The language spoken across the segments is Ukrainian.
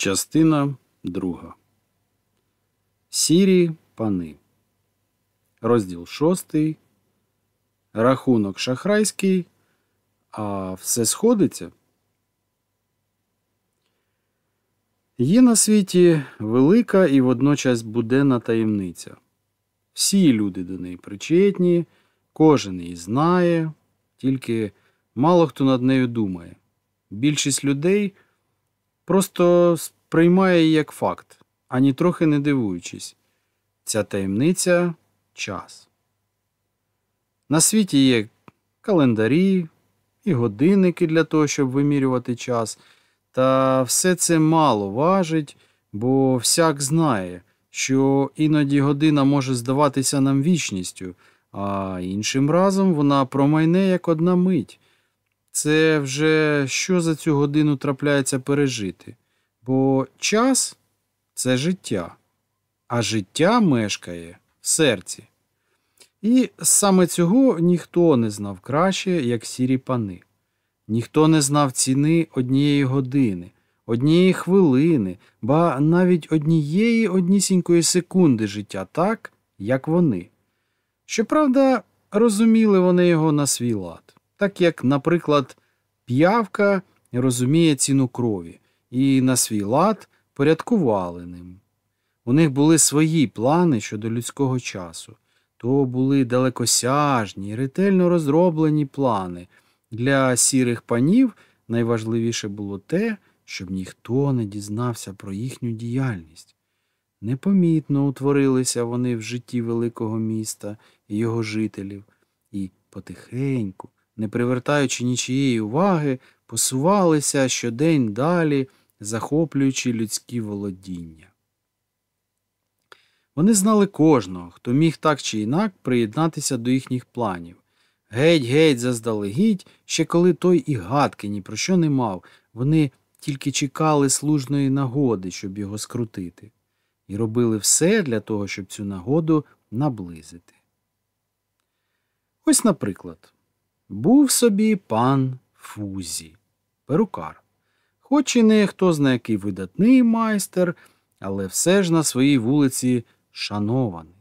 Частина друга. Сірі пани. Розділ шостий. Рахунок шахрайський. А все сходиться. Є на світі велика і водночас буденна таємниця. Всі люди до неї причетні, кожен її знає, тільки мало хто над нею думає. Більшість людей просто сприймає її як факт, ані трохи не дивуючись. Ця таємниця час. На світі є календарі і годинники для того, щоб вимірювати час. Та все це мало важить, бо всяк знає, що іноді година може здаватися нам вічністю, а іншим разом вона промайне як одна мить. Це вже що за цю годину трапляється пережити. Бо час це життя, а життя мешкає в серці. І саме цього ніхто не знав краще, як сірі пани. Ніхто не знав ціни однієї години, однієї хвилини, ба навіть однієї однісінької секунди життя так, як вони. Щоправда, розуміли вони його на свій лад, так як, наприклад, п'явка розуміє ціну крові і на свій лад порядкували ним. У них були свої плани щодо людського часу, то були далекосяжні, ретельно розроблені плани. Для сірих панів найважливіше було те, щоб ніхто не дізнався про їхню діяльність. Непомітно утворилися вони в житті великого міста і його жителів, і потихеньку, не привертаючи нічиєї уваги, посувалися щодень далі, захоплюючи людські володіння. Вони знали кожного, хто міг так чи інак приєднатися до їхніх планів. Геть-геть заздалегідь, ще коли той і гадки ні про що не мав, вони тільки чекали служної нагоди, щоб його скрутити, і робили все для того, щоб цю нагоду наблизити. Ось, наприклад, був собі пан Фузі, перукар, хоч і не хто зна який видатний майстер, але все ж на своїй вулиці шанований.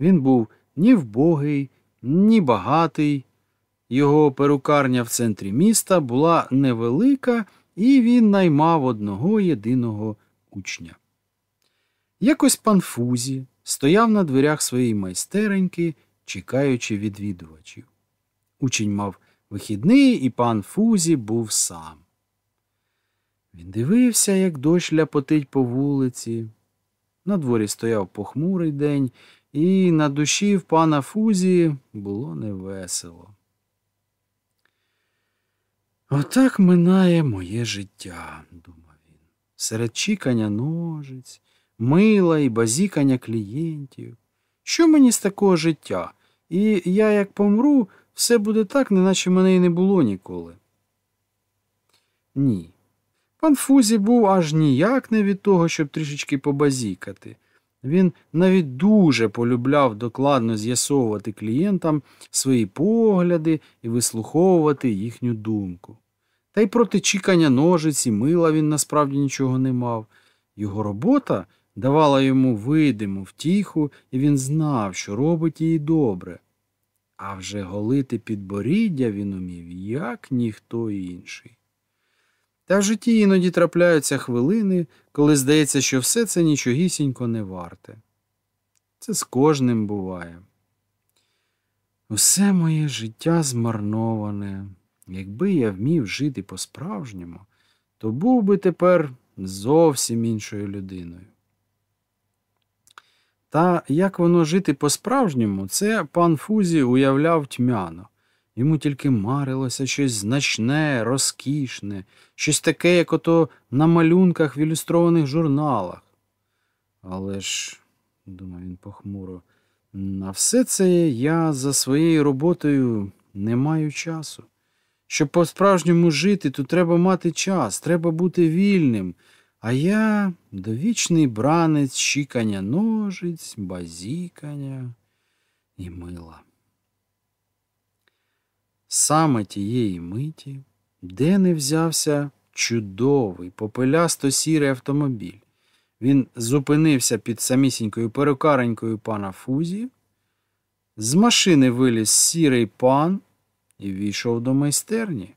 Він був ні вбогий, ні багатий. Його перукарня в центрі міста була невелика, і він наймав одного єдиного учня. Якось пан Фузі стояв на дверях своєї майстереньки, чекаючи відвідувачів. Учень мав вихідний, і пан Фузі був сам. Він дивився, як дощ ляпотить по вулиці. На дворі стояв похмурий день, і на душі в пана Фузі було невесело. Отак минає моє життя, думав він, серед чікання ножиць, мила і базікання клієнтів. Що мені з такого життя? І я, як помру, все буде так, неначе мене й не було ніколи. Ні. Пан Фузі був аж ніяк не від того, щоб трішечки побазікати. Він навіть дуже полюбляв докладно з'ясовувати клієнтам свої погляди і вислуховувати їхню думку. Та й проти чікання ножиць і мила він насправді нічого не мав. Його робота давала йому видиму втіху, і він знав, що робить її добре. А вже голити підборіддя він умів, як ніхто інший. Та в житті іноді трапляються хвилини, коли здається, що все це нічогісінько не варте. Це з кожним буває. Усе моє життя змарноване. Якби я вмів жити по-справжньому, то був би тепер зовсім іншою людиною. Та як воно жити по-справжньому, це пан Фузі уявляв тьмяно. Йому тільки марилося щось значне, розкішне, щось таке, як ото на малюнках в ілюстрованих журналах. Але ж, думав він похмуро, на все це я за своєю роботою не маю часу. Щоб по-справжньому жити, то треба мати час, треба бути вільним. А я довічний бранець щікання ножиць, базікання і мила. Саме тієї миті, де не взявся чудовий, попелясто сірий автомобіль. Він зупинився під самісінькою перукаренькою пана Фузі. З машини виліз сірий пан і війшов до майстерні.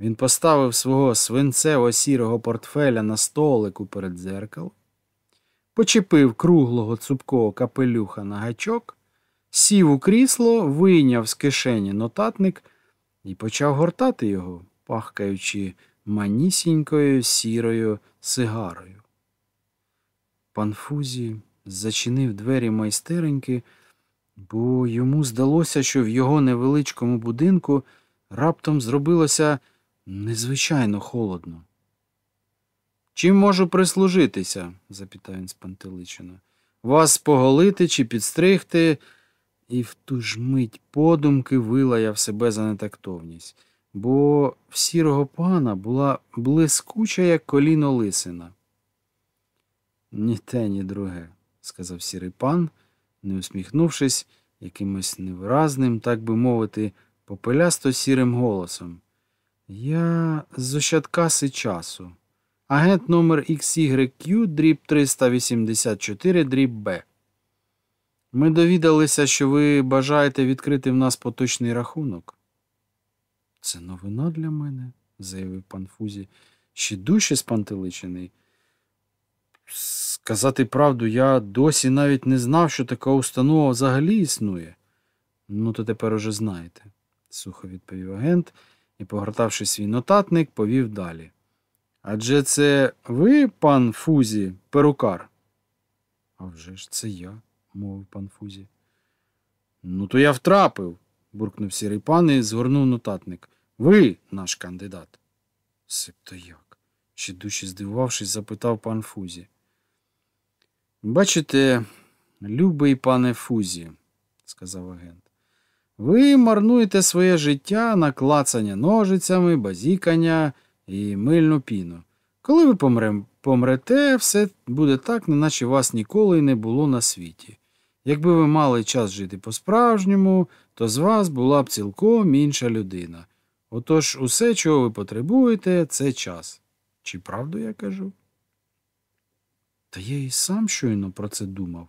Він поставив свого свинцево сірого портфеля на столику перед дзеркалом, почепив круглого цупкого капелюха на гачок, сів у крісло, вийняв з кишені нотатник і почав гортати його, пахкаючи манісінькою сірою сигарою. Пан Фузі зачинив двері майстереньки, бо йому здалося, що в його невеличкому будинку раптом зробилося незвичайно холодно. Чим можу прислужитися? запитав він спантеличено. Вас поголити чи підстригти? І в ту ж мить подумки вилаяв себе за нетактовність, бо в сірого пана була блискуча, як коліно лисина. Ні те, ні друге, сказав сірий пан, не усміхнувшись якимось невиразним, так би мовити, попелясто сірим голосом. Я з ощадкаси часу. Агент номер XYQ, дріб 384, дріб Б. Ми довідалися, що ви бажаєте відкрити в нас поточний рахунок. Це новина для мене, заявив пан Фузі, ще дужче спантеличений. Сказати правду, я досі навіть не знав, що така установа взагалі існує. Ну, то тепер уже знаєте, сухо відповів агент і, погортавши свій нотатник, повів далі. Адже це ви, пан Фузі, перукар? «А вже ж це я, мовив пан Фузі. Ну, то я втрапив, буркнув сірий пан і згорнув нотатник. Ви наш кандидат. Себто як? ще душі здивувавшись, запитав пан Фузі. Бачите, любий пане Фузі, сказав агент. Ви марнуєте своє життя на клацання ножицями, базікання і мильну піну. Коли ви помре, помрете, все буде так, неначе вас ніколи й не було на світі. Якби ви мали час жити по-справжньому, то з вас була б цілком інша людина. Отож, усе, чого ви потребуєте, це час. Чи правду я кажу? Та я і сам щойно про це думав,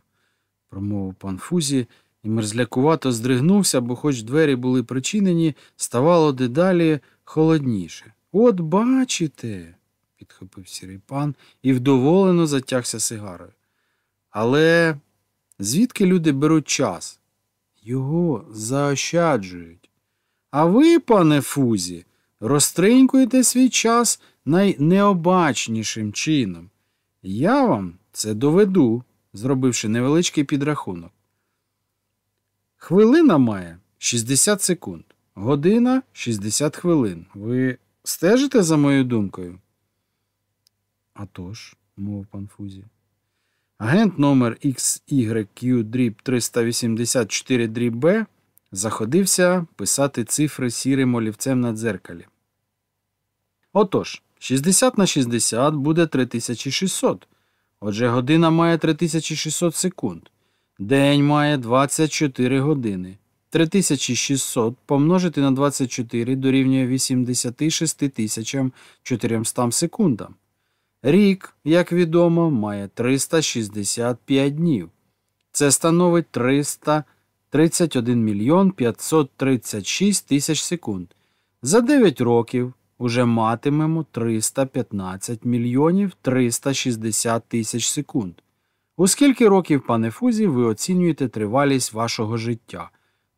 промовив пан Фузі і мерзлякувато здригнувся, бо, хоч двері були причинені, ставало дедалі холодніше. От бачите, підхопив сірий пан і вдоволено затягся сигарою. Але звідки люди беруть час? Його заощаджують. А ви, пане Фузі, розтринькуєте свій час найнеобачнішим чином. Я вам це доведу, зробивши невеличкий підрахунок. Хвилина має 60 секунд, година 60 хвилин. Ви стежите за моєю думкою? «А тож», – мовив пан Фузі. Агент номер XYQ дріб 384 дріб Б заходився писати цифри сірим олівцем на дзеркалі. Отож, 60 на 60 буде 3600. Отже, година має 3600 секунд. День має 24 години. 3600 помножити на 24 дорівнює 86 400 секундам. Рік, як відомо, має 365 днів. Це становить 331 мільйон 536 тисяч секунд. За 9 років уже матимемо 315 мільйонів 360 тисяч секунд. У скільки років, пане Фузі, ви оцінюєте тривалість вашого життя?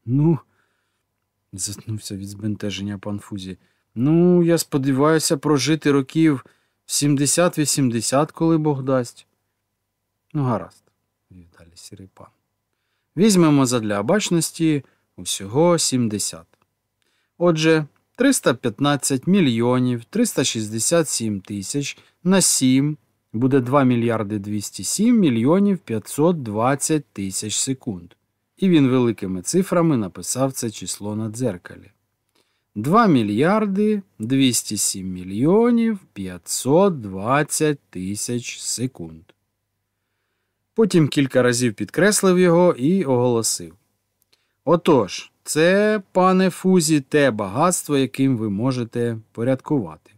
Ну, затнувся від збентеження пан Фузі. Ну, я сподіваюся прожити років 70-80, коли Бог дасть. Ну, гаразд, далі сірий пан. Візьмемо задля обачності усього 70. Отже, 315 мільйонів 367 тисяч на 7 буде 2 мільярди 207 мільйонів 520 тисяч секунд. І він великими цифрами написав це число на дзеркалі. 2 мільярди 207 мільйонів 520 тисяч секунд. Потім кілька разів підкреслив його і оголосив. Отож, це, пане Фузі, те багатство, яким ви можете порядкувати.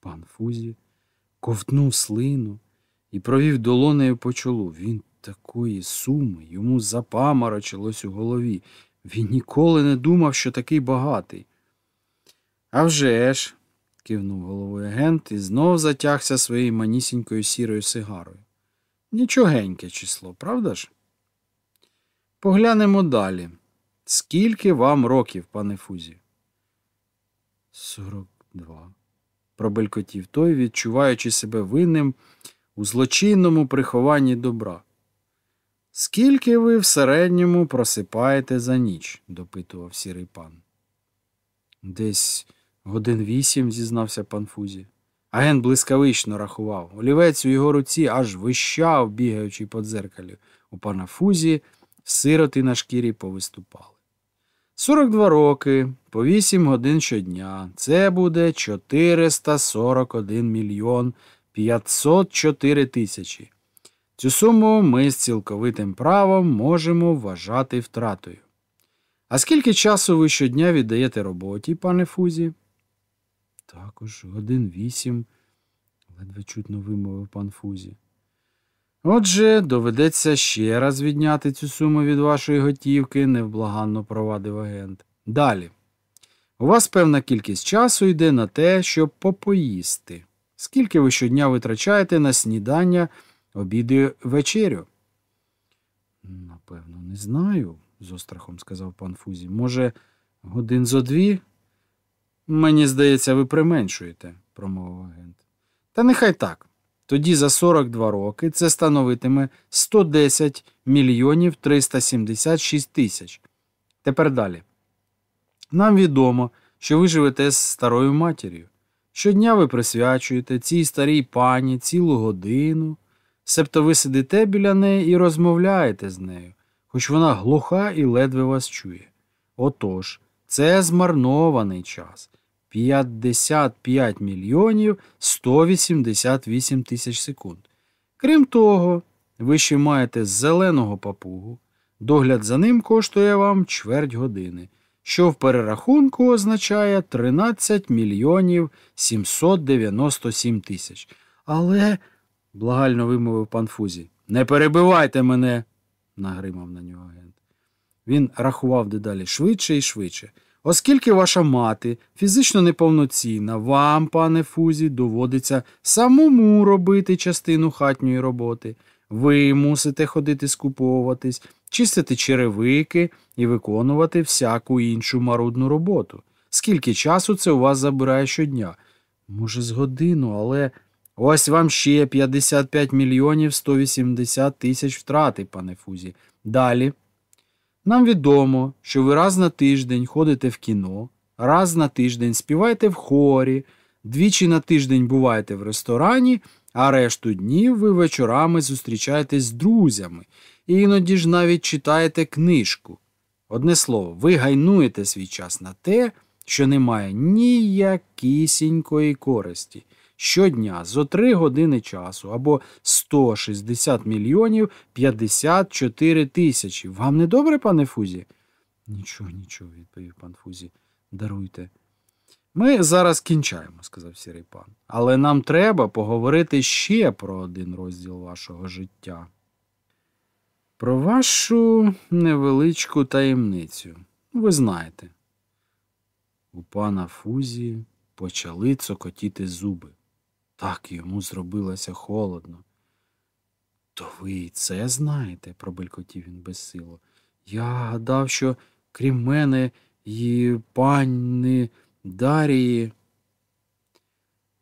Пан Фузі ковтнув слину і провів долонею по чолу. Він такої суми йому запаморочилось у голові. Він ніколи не думав, що такий багатий. «А вже ж», – кивнув головою агент і знов затягся своєю манісінькою сірою сигарою. Нічогеньке число, правда ж? Поглянемо далі. Скільки вам років, пане Фузі? Сорок два. Пробелькотів той, відчуваючи себе винним у злочинному прихованні добра. Скільки ви в середньому просипаєте за ніч? допитував сірий пан. Десь годин вісім, зізнався пан Фузі. Агент блискавично рахував. Олівець у його руці аж вищав, бігаючи по дзеркалі. У пана Фузі сироти на шкірі повиступали. 42 роки, по 8 годин щодня. Це буде 441 мільйон 504 тисячі. Цю суму ми з цілковитим правом можемо вважати втратою. А скільки часу ви щодня віддаєте роботі, пане Фузі? Також годин вісім, ледве чутно вимовив пан Фузі. Отже, доведеться ще раз відняти цю суму від вашої готівки, невблаганно провадив агент. Далі. У вас певна кількість часу йде на те, щоб попоїсти. Скільки ви щодня витрачаєте на снідання, обіди вечерю? Напевно, не знаю, з острахом сказав пан Фузі. Може, годин зо дві? Мені здається, ви применшуєте, промовив агент. Та нехай так. Тоді за 42 роки це становитиме 110 мільйонів 376 тисяч. Тепер далі. Нам відомо, що ви живете з старою матір'ю. Щодня ви присвячуєте цій старій пані цілу годину, себто ви сидите біля неї і розмовляєте з нею, хоч вона глуха і ледве вас чує. Отож, це змарнований час. 55 мільйонів 188 тисяч секунд. Крім того, ви ще маєте зеленого папугу. Догляд за ним коштує вам чверть години, що в перерахунку означає 13 мільйонів 797 тисяч. Але, благально вимовив пан Фузі, не перебивайте мене, нагримав на нього агент. Він рахував дедалі швидше і швидше. Оскільки ваша мати фізично неповноцінна, вам, пане Фузі, доводиться самому робити частину хатньої роботи. Ви мусите ходити скуповуватись, чистити черевики і виконувати всяку іншу марудну роботу. Скільки часу це у вас забирає щодня? Може, з годину, але ось вам ще 55 мільйонів 180 тисяч втрати, пане Фузі. Далі. Нам відомо, що ви раз на тиждень ходите в кіно, раз на тиждень співаєте в хорі, двічі на тиждень буваєте в ресторані, а решту днів ви вечорами зустрічаєтесь з друзями і іноді ж навіть читаєте книжку. Одне слово, ви гайнуєте свій час на те, що не має ніякісінької користі щодня зо 3 години часу або 160 мільйонів 54 тисячі. Вам не добре, пане Фузі? Нічого, нічого, відповів пан Фузі. Даруйте. Ми зараз кінчаємо, сказав сірий пан. Але нам треба поговорити ще про один розділ вашого життя. Про вашу невеличку таємницю. Ви знаєте. У пана Фузі почали цокотіти зуби. Так йому зробилося холодно. То ви і це знаєте, пробелькотів він безсило. Я гадав, що крім мене і пані Дарії.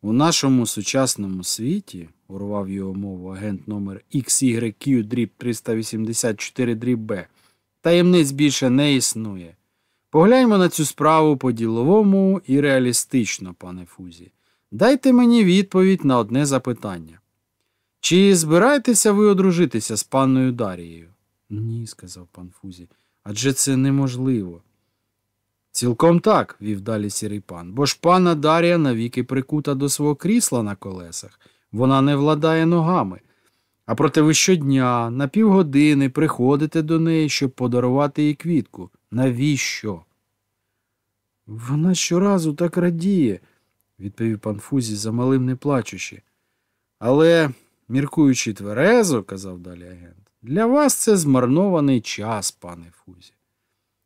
У нашому сучасному світі, урвав його мову агент номер XYQ дріб 384 дріб Б, таємниць більше не існує. Погляньмо на цю справу по-діловому і реалістично, пане Фузі. Дайте мені відповідь на одне запитання. Чи збираєтеся ви одружитися з панною Дарією? Ні, сказав пан Фузі, адже це неможливо. Цілком так, вів далі сірий пан, бо ж пана Дарія навіки прикута до свого крісла на колесах, вона не владає ногами. А проте ви щодня на півгодини приходите до неї, щоб подарувати їй квітку. Навіщо? Вона щоразу так радіє. Відповів пан Фузі, замалим не плачучи. Але, міркуючи тверезо, казав далі агент, для вас це змарнований час, пане Фузі.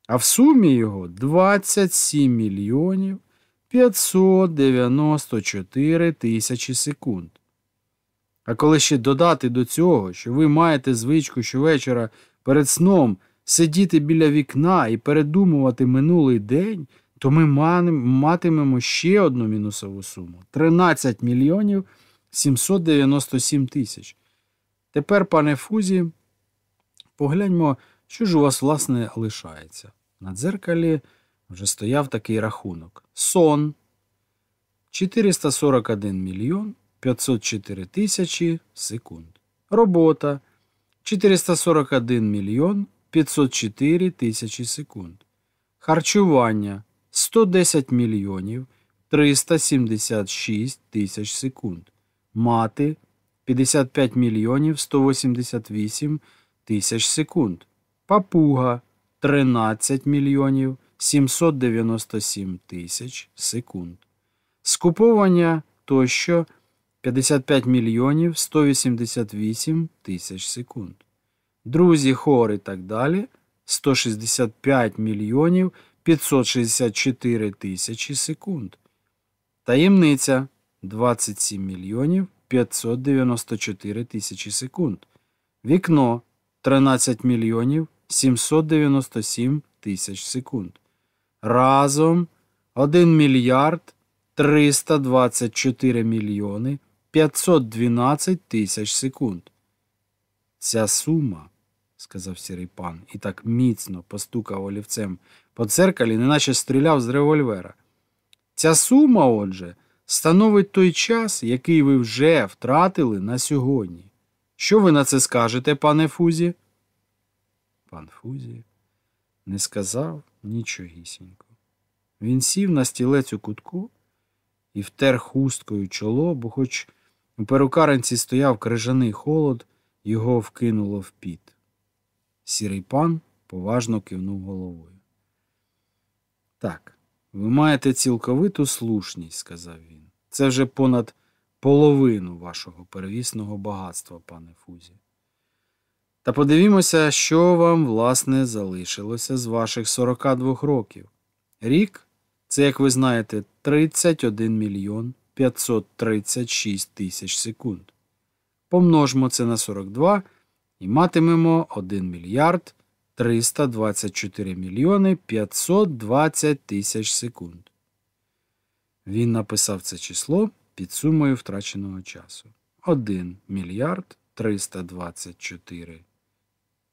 А в сумі його 27 мільйонів 594 тисячі секунд. А коли ще додати до цього, що ви маєте звичку щовечора перед сном сидіти біля вікна і передумувати минулий день, то ми матимемо ще одну мінусову суму 13 мільйонів 797 тисяч. Тепер, пане Фузі, погляньмо, що ж у вас, власне, лишається. На дзеркалі вже стояв такий рахунок. Сон 441 мільйон 504 тисячі секунд. Робота 441 мільйон 504 тисячі секунд. Харчування 110 мільйонів 376 тисяч секунд. Мати 55 мільйонів 188 тисяч секунд. Папуга 13 мільйонів 797 тисяч секунд. Скуповання тощо 55 мільйонів 188 тисяч секунд. Друзі, хор і так далі 165 мільйонів 564 тисячі секунд. Таємниця 27 мільйонів 594 тисячі секунд. Вікно 13 мільйонів 797 тисяч секунд. Разом 1 мільярд 324 мільйони 512 тисяч секунд. Ця сума, сказав сірий пан, і так міцно постукав олівцем по дзеркалі, неначе стріляв з револьвера. Ця сума, отже, становить той час, який ви вже втратили на сьогодні. Що ви на це скажете, пане Фузі? Пан Фузі не сказав нічогісінько. Він сів на стілець у кутку і втер хусткою чоло, бо хоч у перукаренці стояв крижаний холод, його вкинуло в піт. Сірий пан поважно кивнув головою. Так, ви маєте цілковиту слушність, сказав він. Це вже понад половину вашого первісного багатства, пане Фузі. Та подивімося, що вам, власне, залишилося з ваших 42 років. Рік це, як ви знаєте, 31 мільйон 536 тисяч секунд. Помножмо це на 42 і матимемо 1 мільярд 324 мільйони 520 тисяч секунд. Він написав це число під сумою втраченого часу. 1 мільярд 324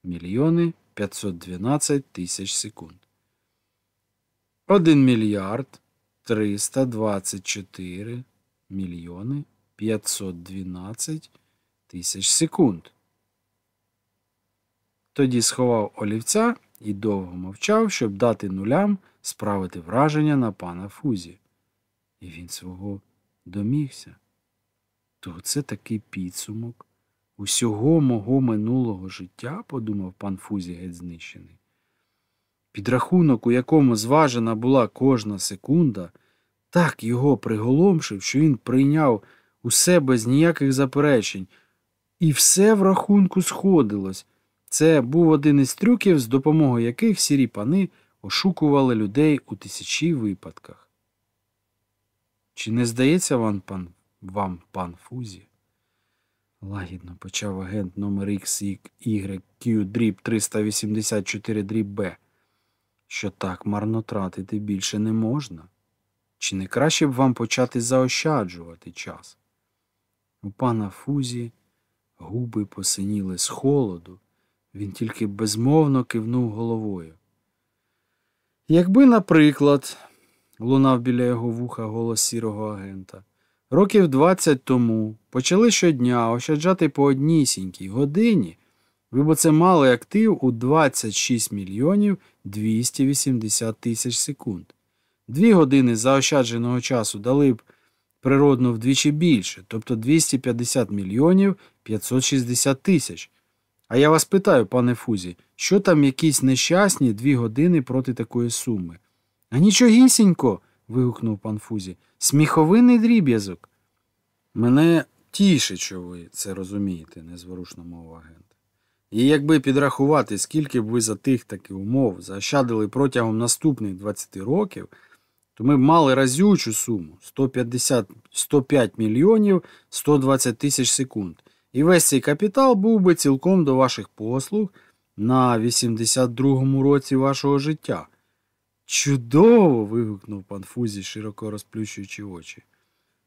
мільйони 512 тисяч секунд. 1 мільярд 324 мільйони 512 тисяч секунд. Тоді сховав олівця і довго мовчав, щоб дати нулям справити враження на пана Фузі. І він свого домігся. То це такий підсумок усього мого минулого життя, подумав пан Фузі геть знищений. Підрахунок, у якому зважена була кожна секунда, так його приголомшив, що він прийняв усе без ніяких заперечень, і все в рахунку сходилось. Це був один із трюків, з допомогою яких сірі пани ошукували людей у тисячі випадках. Чи не здається вам, пан, вам, пан Фузі? Лагідно почав агент номер XYQ дріб 384 дріб Б, що так марно тратити більше не можна. Чи не краще б вам почати заощаджувати час? У пана Фузі губи посиніли з холоду, він тільки безмовно кивнув головою. Якби, наприклад, лунав біля його вуха голос сірого агента, років двадцять тому почали щодня ощаджати по однісінькій годині, ви б це мали актив у 26 мільйонів 280 тисяч секунд. Дві години заощадженого часу дали б природно вдвічі більше, тобто 250 мільйонів 560 тисяч. А я вас питаю, пане Фузі, що там якісь нещасні дві години проти такої суми? А нічогісінько, вигукнув пан Фузі. Сміховинний дріб'язок. Мене тішить, що ви це розумієте, незворушно мовив агент. І якби підрахувати, скільки б ви за тих таких умов заощадили протягом наступних 20 років, то ми б мали разючу суму 150, 105 мільйонів 120 тисяч секунд. І весь цей капітал був би цілком до ваших послуг на 82-му році вашого життя. Чудово. вигукнув пан Фузі, широко розплющуючи очі.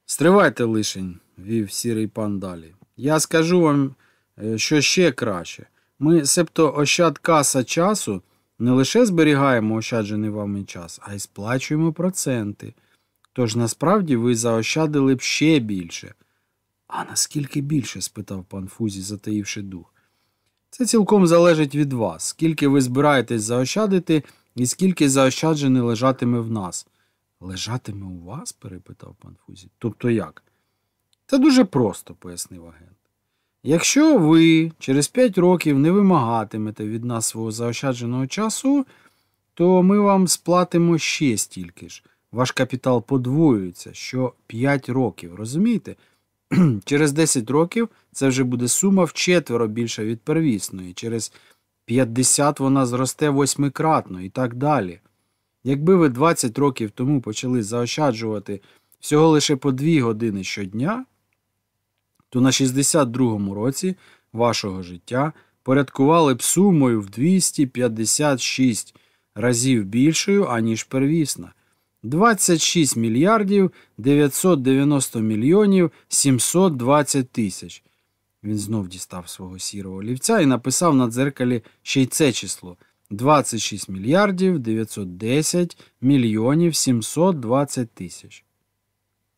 Стривайте лишень, вів сірий пан далі. Я скажу вам, е, що ще краще. Ми, себто ощад каса часу, не лише зберігаємо ощаджений вами час, а й сплачуємо проценти. Тож насправді ви заощадили б ще більше. А наскільки більше? спитав пан Фузі, затаївши дух. Це цілком залежить від вас, скільки ви збираєтесь заощадити і скільки заощаджене лежатиме в нас. Лежатиме у вас? перепитав пан Фузі. Тобто як? Це дуже просто, пояснив агент. Якщо ви через 5 років не вимагатимете від нас свого заощадженого часу, то ми вам сплатимо ще стільки ж. Ваш капітал подвоюється що 5 років, розумієте? Через 10 років це вже буде сума вчетверо більша від первісної, через 50 вона зросте восьмикратно і так далі. Якби ви 20 років тому почали заощаджувати всього лише по 2 години щодня, то на 62-му році вашого життя порядкували б сумою в 256 разів більшою, аніж первісна. 26 мільярдів 990 мільйонів 720 тисяч. Він знов дістав свого сірого олівця і написав на дзеркалі ще й це число 26 мільярдів 910 мільйонів 720 тисяч.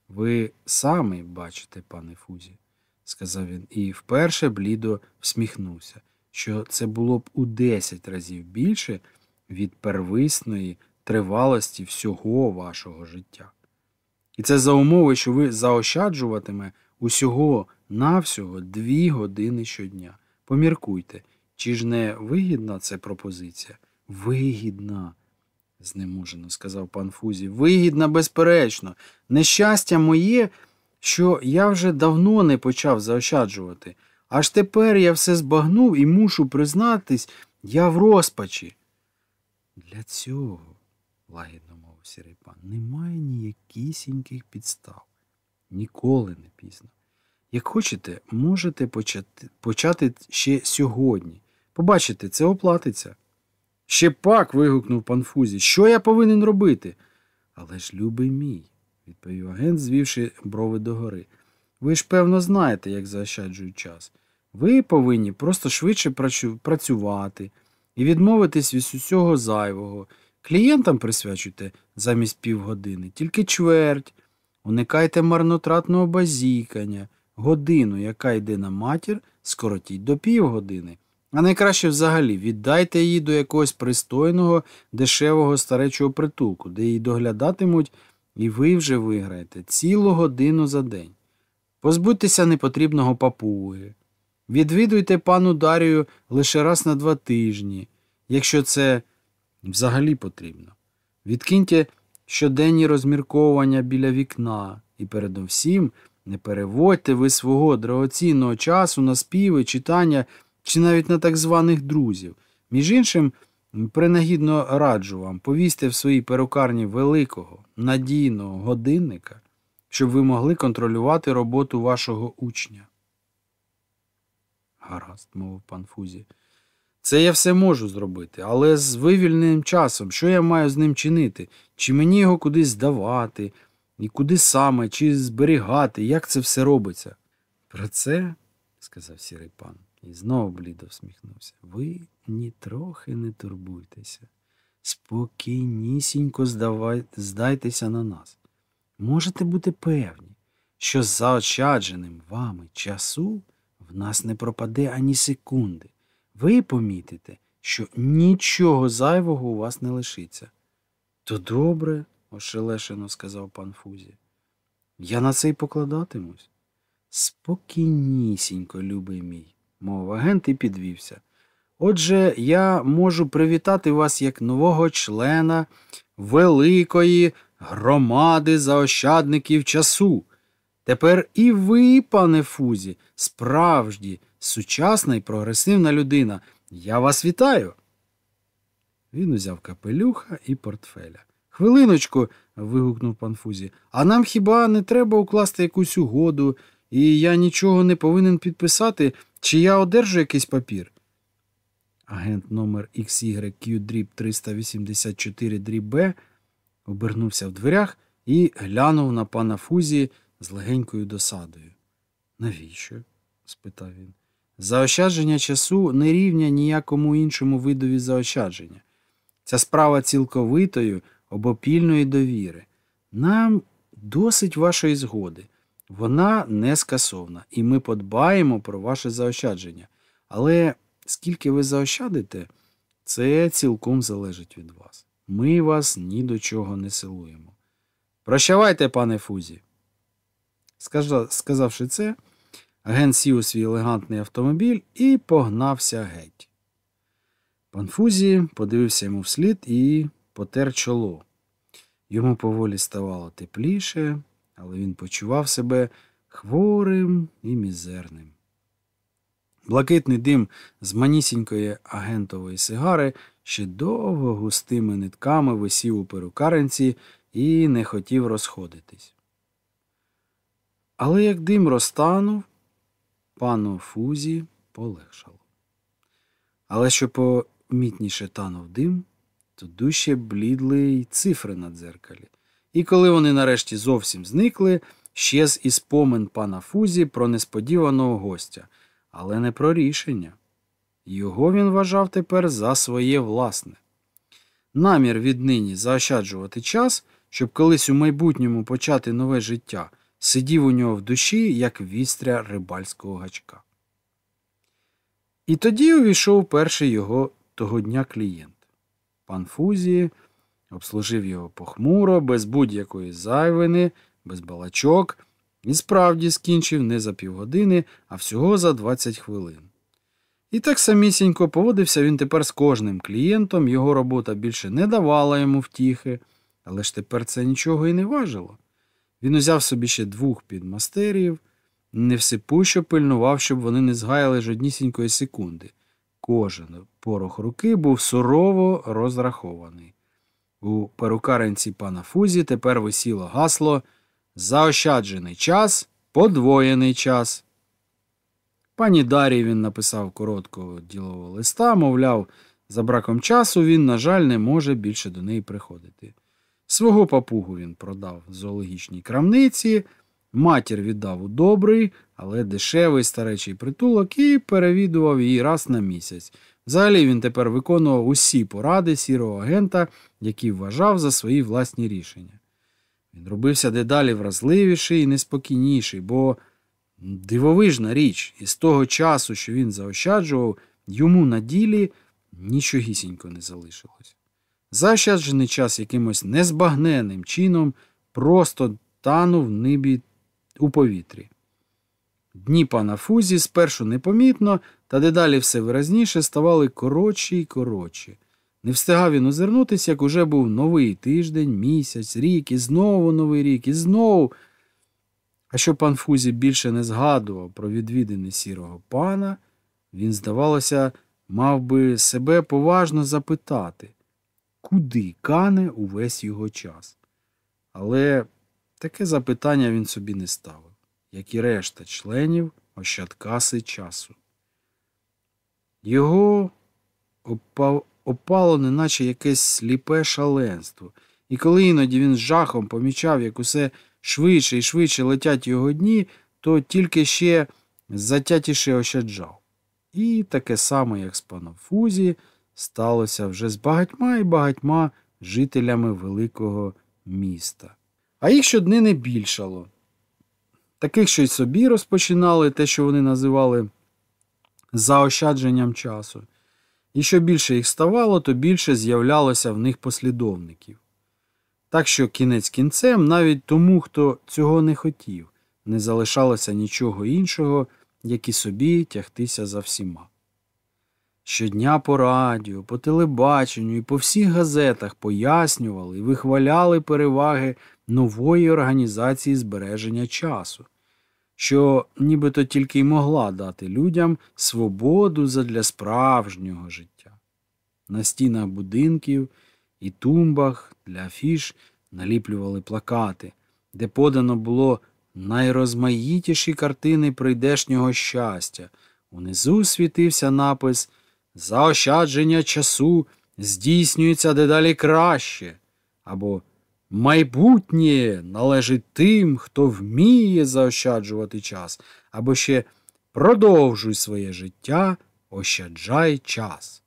Ви самі бачите, пане Фузі, сказав він, і вперше блідо всміхнувся, що це було б у 10 разів більше від первисної тривалості всього вашого життя. І це за умови, що ви заощаджуватиме усього навсього дві години щодня. Поміркуйте, чи ж не вигідна це пропозиція? Вигідна, знеможено сказав пан Фузі. Вигідна, безперечно. Нещастя моє, що я вже давно не почав заощаджувати. Аж тепер я все збагнув і мушу признатись, я в розпачі. Для цього лагідно мовив сірий пан, немає ніякісіньких підстав. Ніколи не пізно. Як хочете, можете почати, почати ще сьогодні. Побачите, це оплатиться. Ще пак. вигукнув пан Фузі. Що я повинен робити? Але ж, любий мій, відповів агент, звівши брови догори. Ви ж, певно, знаєте, як заощаджують час. Ви повинні просто швидше працювати і відмовитись від усього зайвого. Клієнтам присвячуйте замість півгодини, тільки чверть. Уникайте марнотратного базікання, годину, яка йде на матір, скоротіть до півгодини. А найкраще взагалі віддайте її до якогось пристойного, дешевого старечого притулку, де її доглядатимуть, і ви вже виграєте цілу годину за день. Позбудьтеся непотрібного папуги. Відвідуйте пану Дарію лише раз на два тижні, якщо це взагалі потрібно. Відкиньте щоденні розмірковування біля вікна і передовсім не переводьте ви свого драгоцінного часу на співи, читання чи навіть на так званих друзів. Між іншим, принагідно раджу вам повісти в своїй перукарні великого, надійного годинника, щоб ви могли контролювати роботу вашого учня. Гаразд, мовив пан Фузі. Це я все можу зробити, але з вивільненим часом, що я маю з ним чинити? Чи мені його кудись здавати, і куди саме, чи зберігати, як це все робиться? Про це, сказав сірий пан, і знову блідо всміхнувся. Ви ні трохи не турбуйтеся. Спокійнісінько здайтеся на нас. Можете бути певні, що з заощадженим вами часу в нас не пропаде ані секунди ви помітите, що нічого зайвого у вас не лишиться. То добре, ошелешено сказав пан Фузі. Я на це й покладатимусь. Спокійнісінько, любий мій, мов агент і підвівся. Отже, я можу привітати вас як нового члена великої громади заощадників часу. Тепер і ви, пане Фузі, справжні, сучасна і прогресивна людина. Я вас вітаю. Він узяв капелюха і портфеля. Хвилиночку. вигукнув пан Фузі, а нам хіба не треба укласти якусь угоду, і я нічого не повинен підписати, чи я одержу якийсь папір? Агент номер XYQ дріб 384 дріб Б обернувся в дверях і глянув на пана Фузі з легенькою досадою. Навіщо? спитав він. Заощадження часу не рівня ніякому іншому видові заощадження. Ця справа цілковитої, обопільної довіри. Нам досить вашої згоди. Вона не скасовна, і ми подбаємо про ваше заощадження. Але скільки ви заощадите, це цілком залежить від вас. Ми вас ні до чого не силуємо. Прощавайте, пане Фузі. Сказавши це, агент сів у свій елегантний автомобіль і погнався геть. Пан Фузі подивився йому вслід і потер чоло. Йому поволі ставало тепліше, але він почував себе хворим і мізерним. Блакитний дим з манісінької агентової сигари ще довго густими нитками висів у перукаренці і не хотів розходитись. Але як дим розтанув, пану Фузі полегшало. Але що помітніше танув дим, то дужче блідли й цифри на дзеркалі. І коли вони нарешті зовсім зникли, щез і спомин пана Фузі про несподіваного гостя, але не про рішення. Його він вважав тепер за своє власне. Намір віднині заощаджувати час, щоб колись у майбутньому почати нове життя, сидів у нього в душі, як вістря рибальського гачка. І тоді увійшов перший його того дня клієнт. Пан Фузі обслужив його похмуро, без будь-якої зайвини, без балачок, і справді скінчив не за півгодини, а всього за 20 хвилин. І так самісінько поводився він тепер з кожним клієнтом, його робота більше не давала йому втіхи, але ж тепер це нічого і не важило. Він узяв собі ще двох підмастерів, невсипущо пильнував, щоб вони не згаяли жоднісінької секунди. Кожен порох руки був сурово розрахований. У перукаренці пана Фузі тепер висіло гасло Заощаджений час, подвоєний час. Пані Дарі він написав короткого ділового листа, мовляв, за браком часу він, на жаль, не може більше до неї приходити. Свого папугу він продав в зоологічній крамниці, матір віддав у добрий, але дешевий старечий притулок і перевідував її раз на місяць. Взагалі він тепер виконував усі поради сірого агента, які вважав за свої власні рішення. Він робився дедалі вразливіший і неспокійніший, бо дивовижна річ, із того часу, що він заощаджував, йому на ділі нічогісінько не залишилось. Заощаджений час якимось незбагненним чином просто танув в небі у повітрі. Дні пана Фузі спершу непомітно, та дедалі все виразніше ставали коротші й коротші. Не встигав він озирнутися, як уже був новий тиждень, місяць, рік, і знову новий рік, і знову. А що пан Фузі більше не згадував про відвідини сірого пана, він, здавалося, мав би себе поважно запитати, куди кане увесь його час. Але таке запитання він собі не ставив, як і решта членів Ощадкаси часу. Його опало, неначе якесь сліпе шаленство, і коли іноді він з жахом помічав, як усе швидше і швидше летять його дні, то тільки ще затятіше ощаджав. І таке саме, як з паном Фузі, сталося вже з багатьма і багатьма жителями великого міста. А їх щоднини більшало. Таких, що й собі розпочинали те, що вони називали заощадженням часу. І що більше їх ставало, то більше з'являлося в них послідовників. Так що кінець кінцем, навіть тому, хто цього не хотів, не залишалося нічого іншого, як і собі тягтися за всіма. Щодня по радіо, по телебаченню і по всіх газетах пояснювали і вихваляли переваги нової організації збереження часу, що нібито тільки й могла дати людям свободу задля справжнього життя. На стінах будинків і тумбах для афіш наліплювали плакати, де подано було найрозмаїтіші картини прийдешнього щастя. Унизу світився напис Заощадження часу здійснюється дедалі краще. або Майбутнє належить тим, хто вміє заощаджувати час, або ще продовжуй своє життя, ощаджай час.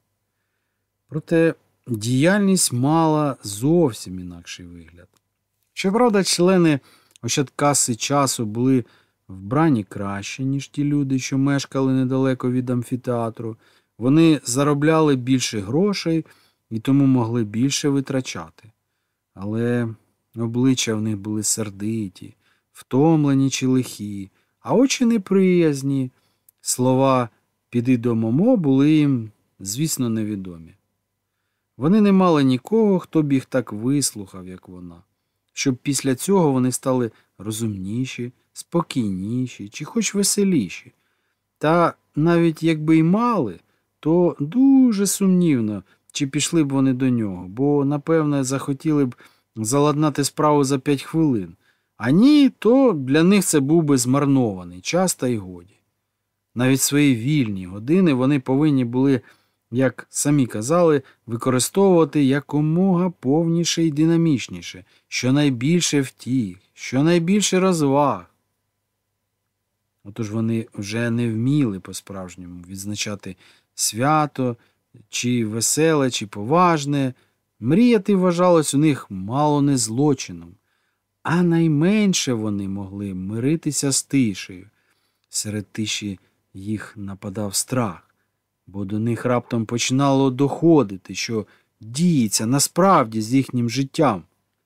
Проте діяльність мала зовсім інакший вигляд. Щоправда, члени ощадкаси часу були вбрані краще, ніж ті люди, що мешкали недалеко від амфітеатру. Вони заробляли більше грошей і тому могли більше витрачати. Але обличчя в них були сердиті, втомлені чи лихі, а очі неприязні. Слова піди до Момо були їм, звісно, невідомі. Вони не мали нікого, хто б їх так вислухав, як вона, щоб після цього вони стали розумніші, спокійніші чи хоч веселіші. Та навіть якби й мали, то дуже сумнівно, чи пішли б вони до нього, бо, напевне, захотіли б заладнати справу за п'ять хвилин. А ні, то для них це був би змарнований час та й годі. Навіть свої вільні години вони повинні були, як самі казали, використовувати якомога повніше і динамічніше, щонайбільше втіх, щонайбільше розваг. Отож вони вже не вміли по-справжньому відзначати свято, чи веселе, чи поважне. Мріяти вважалось у них мало не злочином, а найменше вони могли миритися з тишею. Серед тиші їх нападав страх, бо до них раптом починало доходити, що діється насправді з їхнім життям.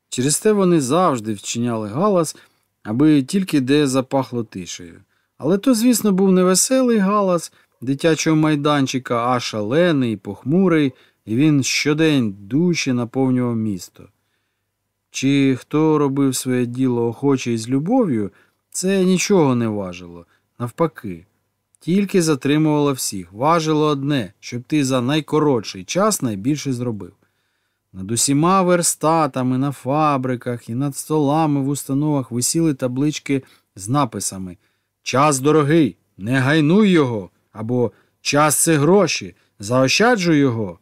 Через те вони завжди вчиняли галас, аби тільки де запахло тишею. Але то, звісно, був не веселий галас дитячого майданчика, а шалений, похмурий, і він щодень душі наповнював місто. Чи хто робив своє діло охоче і з любов'ю, це нічого не важило, навпаки, тільки затримувало всіх. Важило одне, щоб ти за найкоротший час найбільше зробив. Над усіма верстатами на фабриках і над столами в установах висіли таблички з написами Час дорогий, не гайнуй його або Час це гроші, заощаджуй його.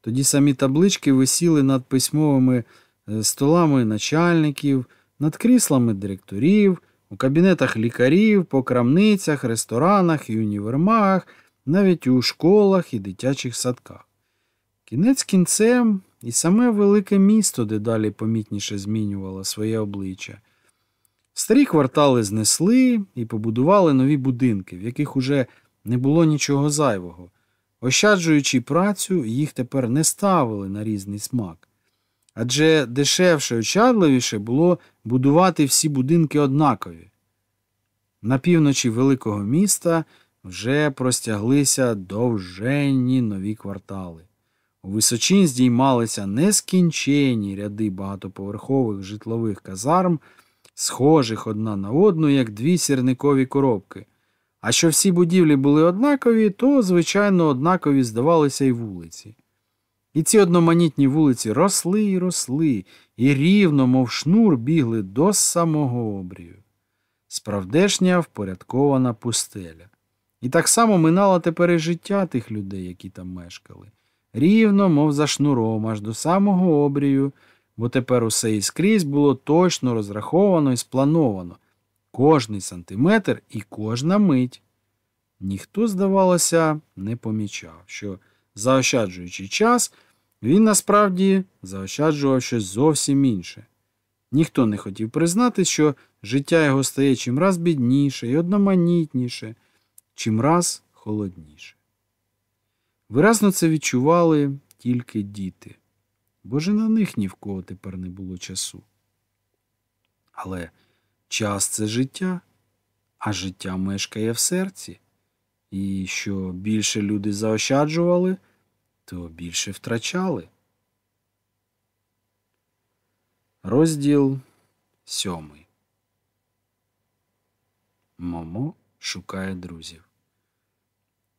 Тоді самі таблички висіли над письмовими е, столами начальників, над кріслами директорів, у кабінетах лікарів, по крамницях, ресторанах і універмагах, навіть у школах і дитячих садках. Кінець кінцем і саме велике місто дедалі помітніше змінювало своє обличчя. Старі квартали знесли і побудували нові будинки, в яких уже не було нічого зайвого. Ощаджуючи працю, їх тепер не ставили на різний смак. Адже дешевше очадливіше було будувати всі будинки однакові. На півночі великого міста вже простяглися довженні нові квартали. У височинь здіймалися нескінченні ряди багатоповерхових житлових казарм, схожих одна на одну, як дві сірникові коробки. А що всі будівлі були однакові, то, звичайно, однакові здавалися й вулиці. І ці одноманітні вулиці росли і росли, і рівно, мов шнур, бігли до самого обрію. Справдешня впорядкована пустеля. І так само минало тепер і життя тих людей, які там мешкали. Рівно, мов за шнуром, аж до самого обрію, бо тепер усе і скрізь було точно розраховано і сплановано, кожний сантиметр і кожна мить. Ніхто, здавалося, не помічав, що, заощаджуючи час, він насправді заощаджував щось зовсім інше. Ніхто не хотів признати, що життя його стає чимраз бідніше і одноманітніше, чимраз холодніше. Виразно це відчували тільки діти, бо ж на них ні в кого тепер не було часу. Але час це життя, а життя мешкає в серці. і що більше люди заощаджували, то більше втрачали. Розділ сьомий. Момо шукає друзів,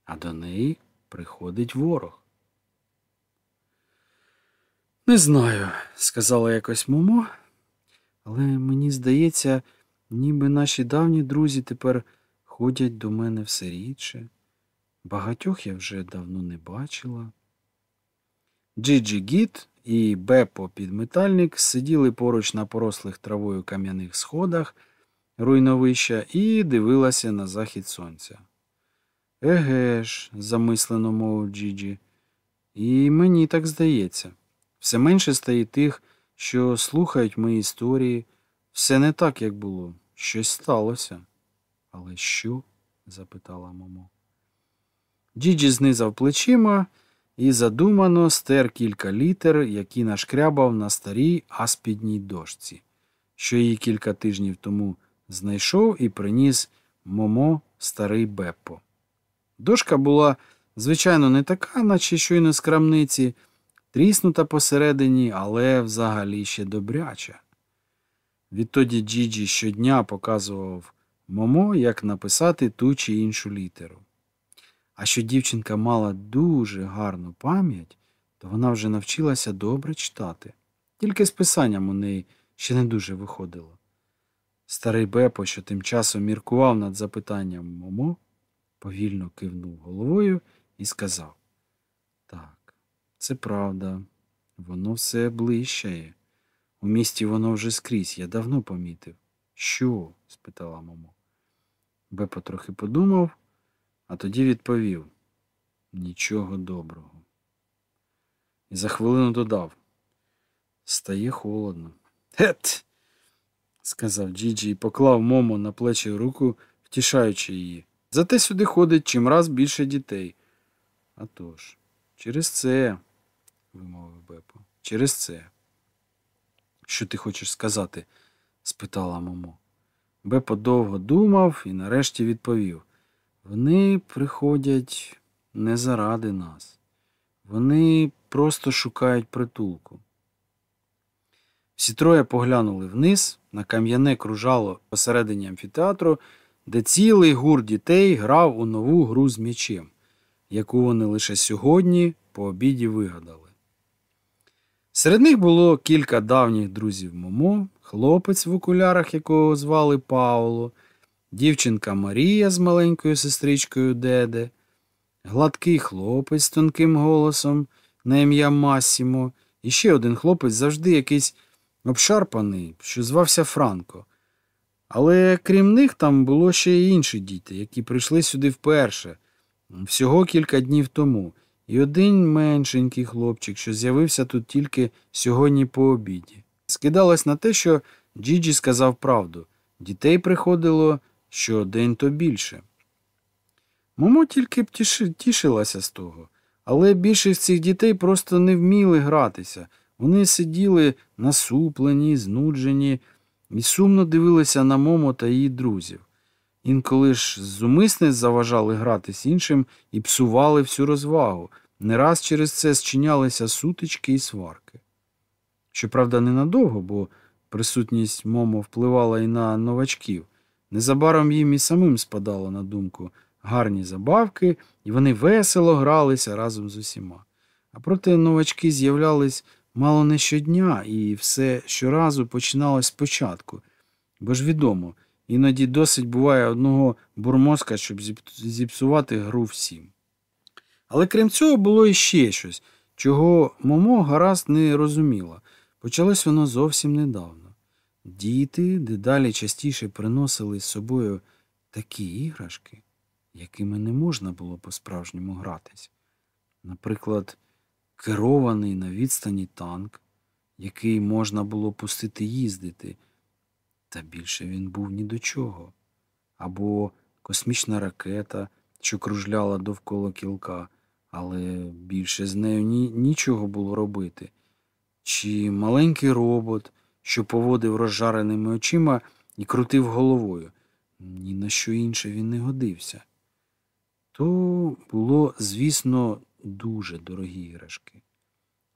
а до неї приходить ворог. Не знаю, сказала якось Момо, але мені здається, ніби наші давні друзі тепер ходять до мене все рідше. Багатьох я вже давно не бачила. Джиджі Гіт і Бепо підметальник сиділи поруч на порослих травою кам'яних сходах руйновища і дивилася на захід сонця. Еге ж, замислено мовив Джиджі, і мені так здається. Все менше стає тих, що слухають мої історії. Все не так, як було. Щось сталося. Але що? запитала Момо. Джиджі знизав плечима і задумано стер кілька літер, які нашкрябав на старій аспідній дошці, що її кілька тижнів тому знайшов і приніс Момо старий Беппо. Дошка була, звичайно, не така, наче щойно з крамниці, тріснута посередині, але взагалі ще добряча. Відтоді Джіджі щодня показував Момо, як написати ту чи іншу літеру. А що дівчинка мала дуже гарну пам'ять, то вона вже навчилася добре читати. Тільки з писанням у неї ще не дуже виходило. Старий Бепо, що тим часом міркував над запитанням Момо, повільно кивнув головою і сказав Так, це правда, воно все блищає. У місті воно вже скрізь, я давно помітив. Що? спитала Момо. Бепо трохи подумав, а тоді відповів нічого доброго. І за хвилину додав Стає холодно. Гет. сказав Джіджі і поклав Момо на плечі руку, втішаючи її. Зате сюди ходить чимраз більше дітей. «А тож, через це, вимовив Бепо, через це. Що ти хочеш сказати? спитала Момо. Бепо довго думав і нарешті відповів. Вони приходять не заради нас. Вони просто шукають притулку. Всі троє поглянули вниз на кам'яне кружало посередині амфітеатру, де цілий гур дітей грав у нову гру з м'ячем, яку вони лише сьогодні по обіді вигадали. Серед них було кілька давніх друзів Момо, хлопець в окулярах, якого звали Пауло, дівчинка Марія з маленькою сестричкою Деде, гладкий хлопець з тонким голосом на ім'я Масімо, і ще один хлопець завжди якийсь обшарпаний, що звався Франко. Але крім них, там було ще й інші діти, які прийшли сюди вперше, всього кілька днів тому, і один меншенький хлопчик, що з'явився тут тільки сьогодні по обіді. Скидалось на те, що Джіджі сказав правду дітей приходило щодень то більше. Момо тільки б тішилася з того, але більшість цих дітей просто не вміли гратися. Вони сиділи насуплені, знуджені і сумно дивилися на Момо та її друзів. Інколи ж зумисне заважали гратись іншим і псували всю розвагу. Не раз через це зчинялися сутички і сварки. Щоправда, ненадовго, бо присутність Момо впливала і на новачків. Незабаром їм і самим спадало на думку гарні забавки, і вони весело гралися разом з усіма. А проте новачки з'являлись мало не щодня, і все щоразу починалось спочатку. Бо ж відомо, іноді досить буває одного бурмозка, щоб зіпсувати гру всім. Але крім цього, було іще щось, чого Момо гаразд не розуміла. Почалось воно зовсім недавно. Діти дедалі частіше приносили з собою такі іграшки, якими не можна було по-справжньому гратись. Наприклад, керований на відстані танк, який можна було пустити їздити, та більше він був ні до чого, або космічна ракета, що кружляла довкола кілка, але більше з нею ні, нічого було робити, чи маленький робот, що поводив розжареними очима і крутив головою. Ні на що інше він не годився. То було, звісно, дуже дорогі іграшки.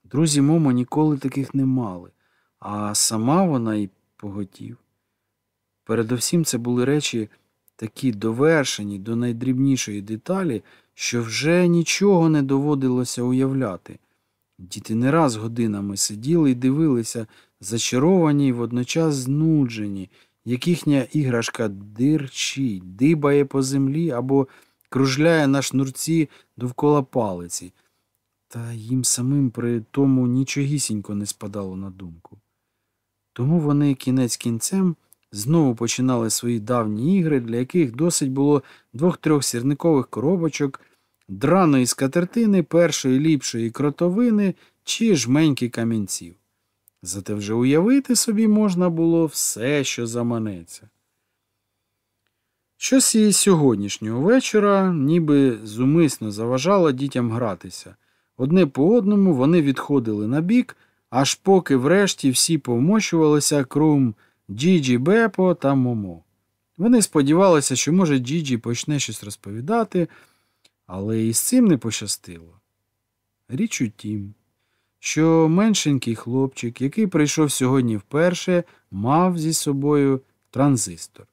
Друзі Момо ніколи таких не мали, а сама вона й поготів. Передовсім це були речі такі довершені до найдрібнішої деталі, що вже нічого не доводилося уявляти. Діти не раз годинами сиділи і дивилися, зачаровані й водночас знуджені, як їхня іграшка дирчить, дибає по землі або кружляє на шнурці довкола палиці. Та їм самим при тому нічогісінько не спадало на думку. Тому вони кінець кінцем знову починали свої давні ігри, для яких досить було двох-трьох сірникових коробочок, драної скатертини, першої ліпшої кротовини чи жменьки камінців. Зате вже уявити собі можна було все, що заманеться. Щось і сьогоднішнього вечора ніби зумисно заважало дітям гратися. Одне по одному вони відходили на бік, аж поки врешті всі повмощувалися крум Джіджі Бепо та Момо. Вони сподівалися, що, може, Джіджі почне щось розповідати, але і з цим не пощастило. Річ у тім, що меншенький хлопчик, який прийшов сьогодні вперше, мав зі собою транзистор.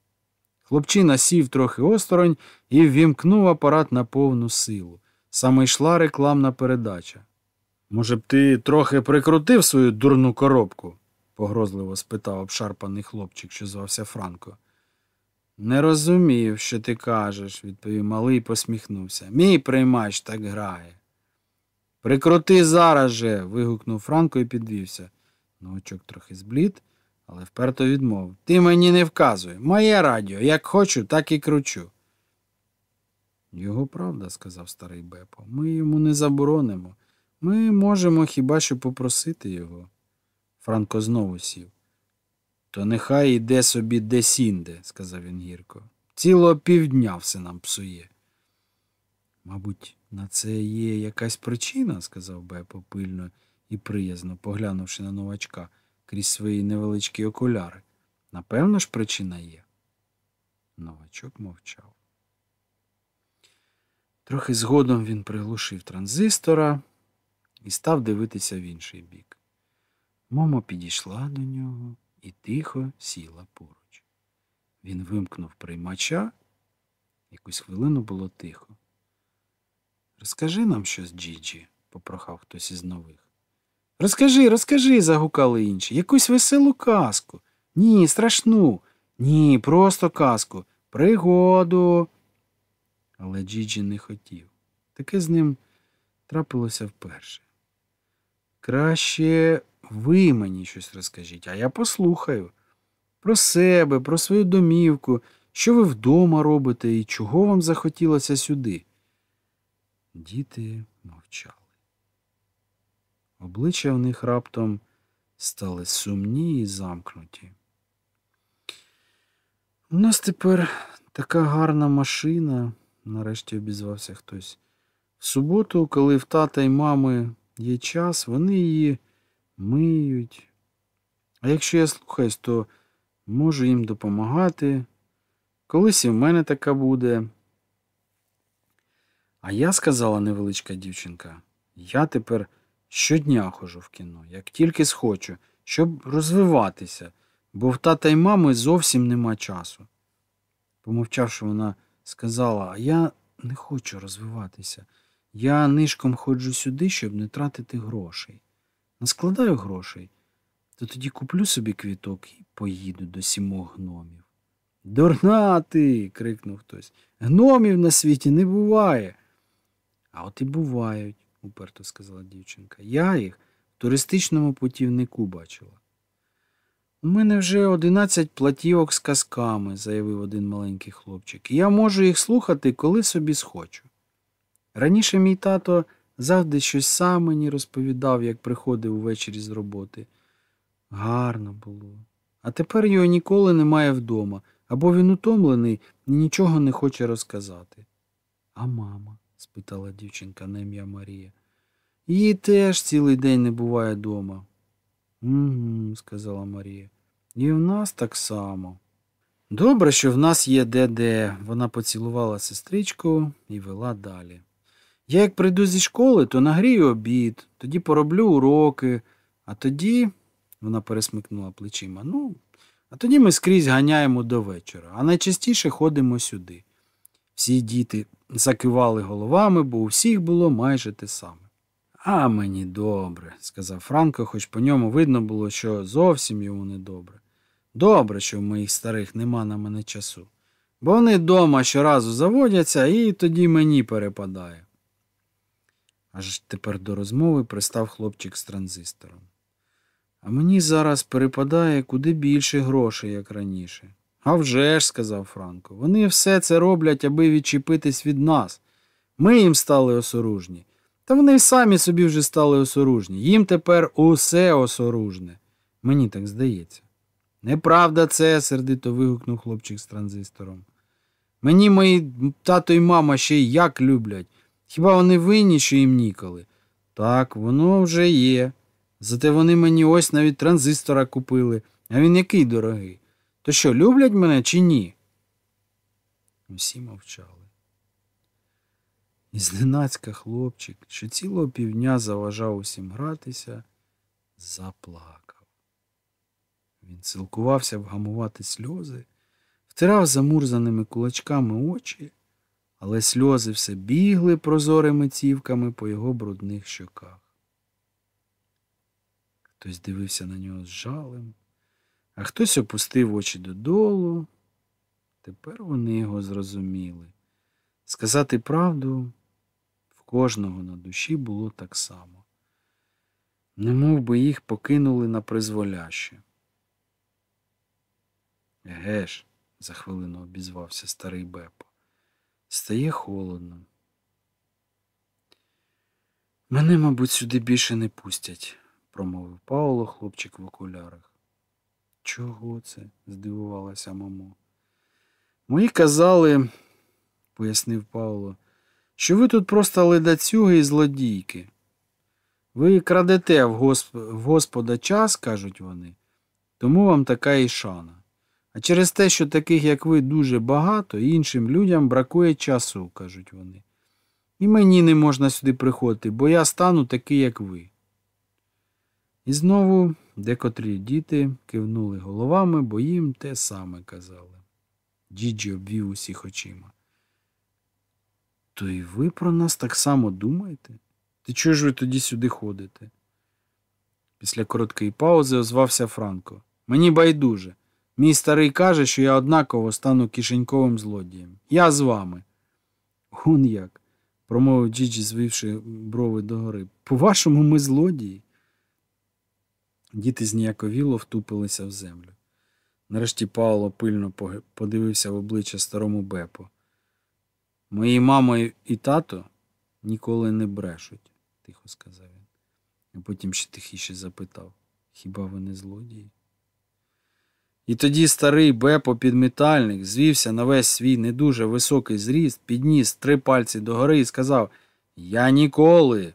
Хлопчина сів трохи осторонь і ввімкнув апарат на повну силу. Саме йшла рекламна передача. Може б, ти трохи прикрутив свою дурну коробку? Погрозливо спитав обшарпаний хлопчик, що звався Франко. Не розумів, що ти кажеш, відповів малий і посміхнувся. Мій приймач так грає. Прикрути зараз же. вигукнув Франко і підвівся. Новачок трохи зблід, але вперто відмовив. Ти мені не вказуй. Моє радіо, як хочу, так і кручу. Його правда, сказав старий Бепо. Ми йому не заборонимо. Ми можемо хіба що попросити його. Франко знову сів. То нехай іде собі десінде, сказав він гірко. Цілого півдня все нам псує. Мабуть, на це є якась причина, сказав Бепо пильно і приязно, поглянувши на новачка крізь свої невеличкі окуляри. Напевно ж, причина є. Новачок мовчав. Трохи згодом він приглушив транзистора і став дивитися в інший бік. Момо підійшла до нього і тихо сіла поруч. Він вимкнув приймача, якусь хвилину було тихо. Розкажи нам щось, Джіджі, попрохав хтось із нових. Розкажи, розкажи, загукали інші. Якусь веселу казку. Ні, страшну. Ні, просто казку. Пригоду. Але Джіджі не хотів. Таке з ним трапилося вперше. Краще ви мені щось розкажіть, а я послухаю. Про себе, про свою домівку, що ви вдома робите і чого вам захотілося сюди. Діти мовчали. Обличчя в них раптом стали сумні і замкнуті. У нас тепер така гарна машина, нарешті обізвався хтось. В суботу, коли в тата й мами є час, вони її миють. А якщо я слухаюсь, то можу їм допомагати. Колись і в мене така буде. А я сказала невеличка дівчинка, я тепер щодня ходжу в кіно, як тільки схочу, щоб розвиватися, бо в тата й мами зовсім нема часу. Помовчавши, вона сказала, а я не хочу розвиватися. Я нишком ходжу сюди, щоб не тратити грошей. Наскладаю грошей, то тоді куплю собі квіток і поїду до сімох гномів. Дурна ти. крикнув хтось. Гномів на світі не буває. А от і бувають, уперто сказала дівчинка. Я їх в туристичному путівнику бачила. У мене вже одинадцять платівок з казками, заявив один маленький хлопчик, я можу їх слухати, коли собі схочу. Раніше мій тато завжди щось сам мені розповідав, як приходив увечері з роботи. Гарно було. А тепер його ніколи немає вдома, або він утомлений і нічого не хоче розказати. А мама? спитала дівчинка на ім'я Марія. Її теж цілий день не буває дома. Угу, сказала Марія. І в нас так само. Добре, що в нас є де-де. Вона поцілувала сестричку і вела далі. Я як прийду зі школи, то нагрію обід, тоді пороблю уроки, а тоді, вона пересмикнула плечима, ну, а тоді ми скрізь ганяємо до вечора, а найчастіше ходимо сюди. Всі діти закивали головами, бо у всіх було майже те саме. А мені добре, сказав Франко, хоч по ньому видно було, що зовсім йому не добре. Добре, що в моїх старих нема на мене часу. Бо вони вдома щоразу заводяться і тоді мені перепадає. Аж тепер до розмови пристав хлопчик з транзистором. А мені зараз перепадає куди більше грошей, як раніше. «А вже ж», – сказав Франко, вони все це роблять, аби відчепитись від нас. Ми їм стали осоружні. Та вони й самі собі вже стали осоружні. Їм тепер усе осоружне. Мені так здається. Неправда це, сердито вигукнув хлопчик з транзистором. Мені мої тато і мама ще як люблять. Хіба вони винні, що їм ніколи? Так, воно вже є. Зате вони мені ось навіть транзистора купили, а він який дорогий. То що, люблять мене чи ні? Усі мовчали. І зненацька хлопчик, що цілого півдня заважав усім гратися, заплакав. Він силкувався вгамувати сльози, втирав замурзаними кулачками очі, але сльози все бігли прозорими цівками по його брудних щоках. Хтось дивився на нього з жалем, а хтось опустив очі додолу. Тепер вони його зрозуміли. Сказати правду в кожного на душі було так само. Немов би їх покинули на призволяще. Еге ж, за хвилину обізвався старий Бепо. Стає холодно. Мене, мабуть, сюди більше не пустять, промовив Пауло, хлопчик в окулярах. Чого це? здивувалася мамо. Мої казали, пояснив Павло, що ви тут просто ледацюги і злодійки. Ви крадете в, госп... в Господа час, кажуть вони, тому вам така і шана. А через те, що таких, як ви, дуже багато, іншим людям бракує часу, кажуть вони. І мені не можна сюди приходити, бо я стану такий, як ви. І знову декотрі діти кивнули головами, бо їм те саме казали. Діджі обвів усіх очима. То і ви про нас так само думаєте? Ти чого ж ви тоді сюди ходите? Після короткої паузи озвався Франко. Мені байдуже. Мій старий каже, що я однаково стану кишеньковим злодієм. Я з вами. Он як, промовив Джіджі, звівши брови догори. По-вашому, ми злодії? Діти зніяковіло втупилися в землю. Нарешті Павло пильно подивився в обличчя старому Бепо. Мої мама і тато ніколи не брешуть, тихо сказав він, а потім ще тихіше запитав Хіба ви не злодії? І тоді старий Бепо підметальник звівся на весь свій не дуже високий зріст, підніс три пальці догори і сказав Я ніколи,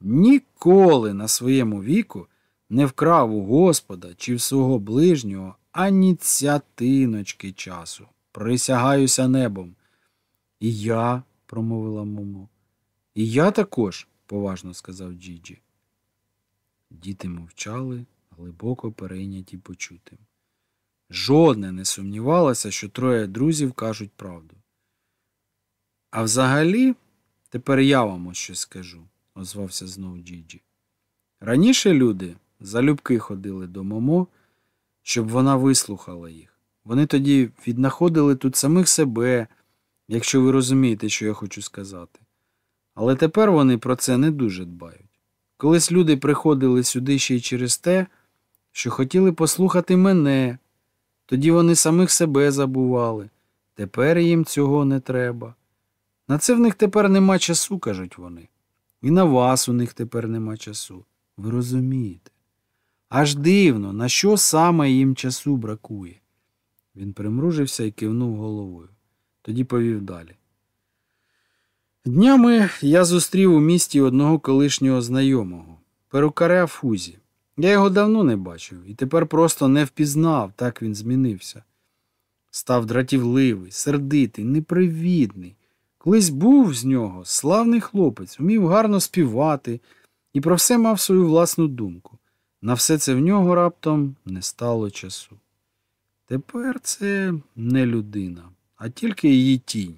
ніколи на своєму віку не вкрав у Господа чи в свого ближнього ані цятиночки часу. Присягаюся небом. І я, промовила Момо. І я також, поважно сказав Джіджі. Діти мовчали, глибоко перейняті почутим. Жодне не сумнівалося, що троє друзів кажуть правду. А взагалі, тепер я вам ось щось скажу, озвався знов Джіджі. Раніше люди залюбки ходили до Момо, щоб вона вислухала їх. Вони тоді віднаходили тут самих себе, якщо ви розумієте, що я хочу сказати. Але тепер вони про це не дуже дбають. Колись люди приходили сюди ще й через те, що хотіли послухати мене, тоді вони самих себе забували. Тепер їм цього не треба. На це в них тепер нема часу, кажуть вони. І на вас у них тепер нема часу. Ви розумієте? Аж дивно, на що саме їм часу бракує. Він примружився і кивнув головою. Тоді повів далі. Днями я зустрів у місті одного колишнього знайомого, перукаря Фузі. Я його давно не бачив і тепер просто не впізнав, так він змінився. Став дратівливий, сердитий, непривітний. Колись був з нього славний хлопець, вмів гарно співати і про все мав свою власну думку. На все це в нього раптом не стало часу. Тепер це не людина, а тільки її тінь.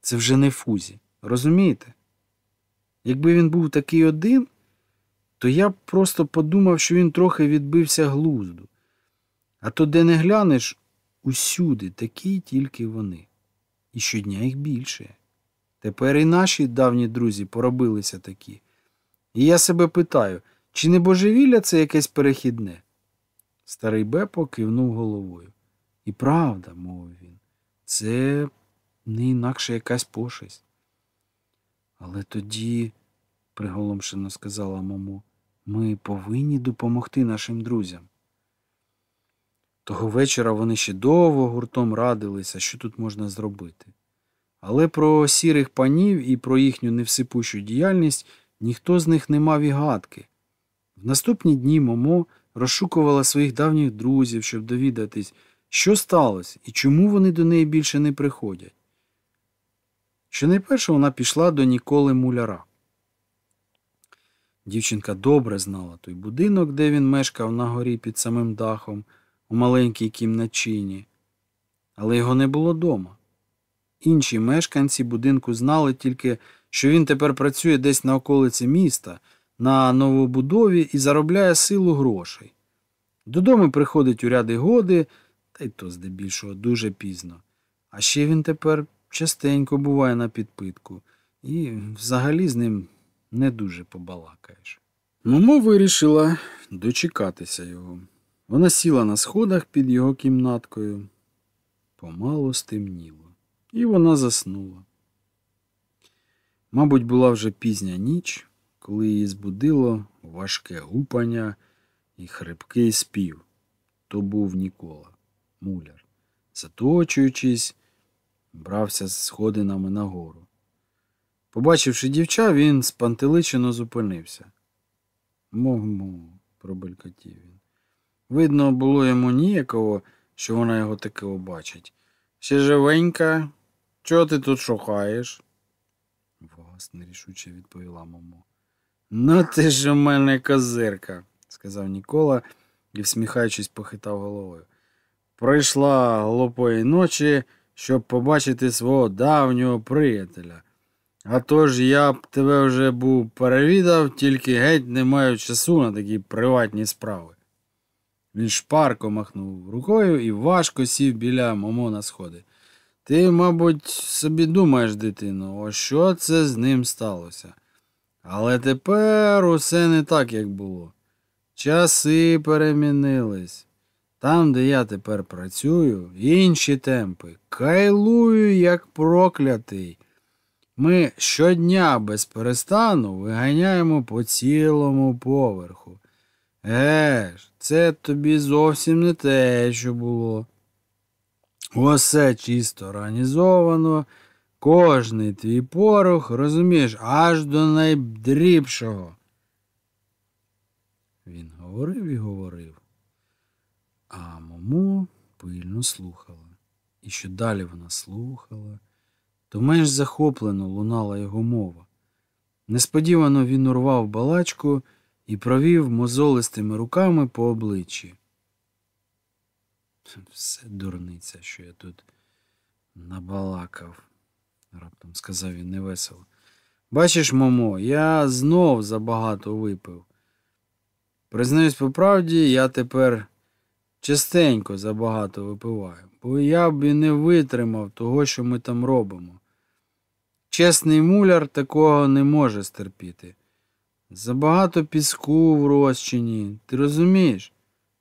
Це вже не фузі. Розумієте? Якби він був такий один, то я просто подумав, що він трохи відбився глузду. А то де не глянеш, усюди такі тільки вони. І щодня їх більше. Тепер і наші давні друзі поробилися такі. І я себе питаю, чи не божевілля це якесь перехідне? Старий Бепо кивнув головою. І правда, мовив він, це не інакше якась пошесть. Але тоді, приголомшено сказала мамо, ми повинні допомогти нашим друзям. Того вечора вони ще довго гуртом радилися, що тут можна зробити. Але про сірих панів і про їхню невсипущу діяльність ніхто з них не мав і гадки. В наступні дні Момо розшукувала своїх давніх друзів, щоб довідатись, що сталося і чому вони до неї більше не приходять. Щонайперше вона пішла до Ніколи муляра. Дівчинка добре знала той будинок, де він мешкав на горі під самим дахом, у маленькій кімначині, але його не було дома. Інші мешканці будинку знали тільки, що він тепер працює десь на околиці міста, на новобудові і заробляє силу грошей. Додому приходить у ряди годи, та й то здебільшого дуже пізно. А ще він тепер частенько буває на підпитку, і взагалі з ним не дуже побалакаєш. Момо вирішила дочекатися його. Вона сіла на сходах під його кімнаткою. Помало стемніло, і вона заснула. Мабуть, була вже пізня ніч, коли її збудило важке гупання і хрипкий спів. То був Нікола, муляр, заточуючись, брався з сходинами нагору. Побачивши дівча, він спантеличено зупинився. Мо-мо, пробелькотів він. Видно, було йому ніякого, що вона його таки побачить. Ще живенька, чого ти тут шукаєш? Вас нерішуче відповіла мамо. Ну ти ж у мене козирка, сказав Нікола і, всміхаючись, похитав головою. Прийшла глупої ночі, щоб побачити свого давнього приятеля. А тож я б тебе вже був перевідав, тільки геть не маю часу на такі приватні справи. Він шпарко махнув рукою і важко сів біля мамо на сходи. Ти, мабуть, собі думаєш, дитино, о що це з ним сталося? Але тепер усе не так, як було. Часи перемінились. Там, де я тепер працюю, інші темпи. Кайлую, як проклятий. Ми щодня без перестану виганяємо по цілому поверху. Е ж, це тобі зовсім не те, що було. Усе чисто організовано, кожний твій порух, розумієш, аж до найдрібшого. Він говорив і говорив, а Момо пильно слухала. І що далі вона слухала, то менш захоплено лунала його мова. Несподівано він урвав балачку і провів мозолистими руками по обличчі. Все дурниця, що я тут набалакав, раптом сказав він невесело. Бачиш, мамо, я знов забагато випив. Признаюсь по правді, я тепер частенько забагато випиваю, бо я б і не витримав того, що ми там робимо. Чесний муляр такого не може стерпіти. Забагато піску в розчині, ти розумієш?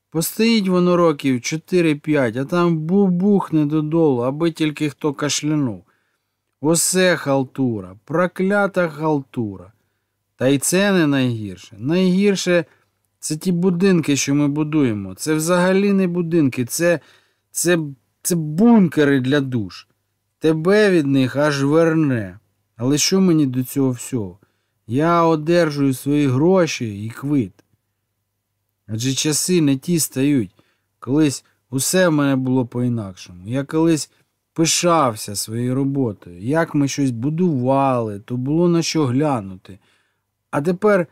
Постоїть воно років 4-5, а там бубухне додолу, аби тільки хто кашлянув. Усе халтура, проклята халтура. Та й це не найгірше. Найгірше це ті будинки, що ми будуємо. Це взагалі не будинки, це, це, це бункери для душ. Тебе від них аж верне. Але що мені до цього всього? Я одержую свої гроші і квит. Адже часи не ті стають. Колись Усе в мене було по-інакшому. Я колись пишався своєю роботою. Як ми щось будували, то було на що глянути. А тепер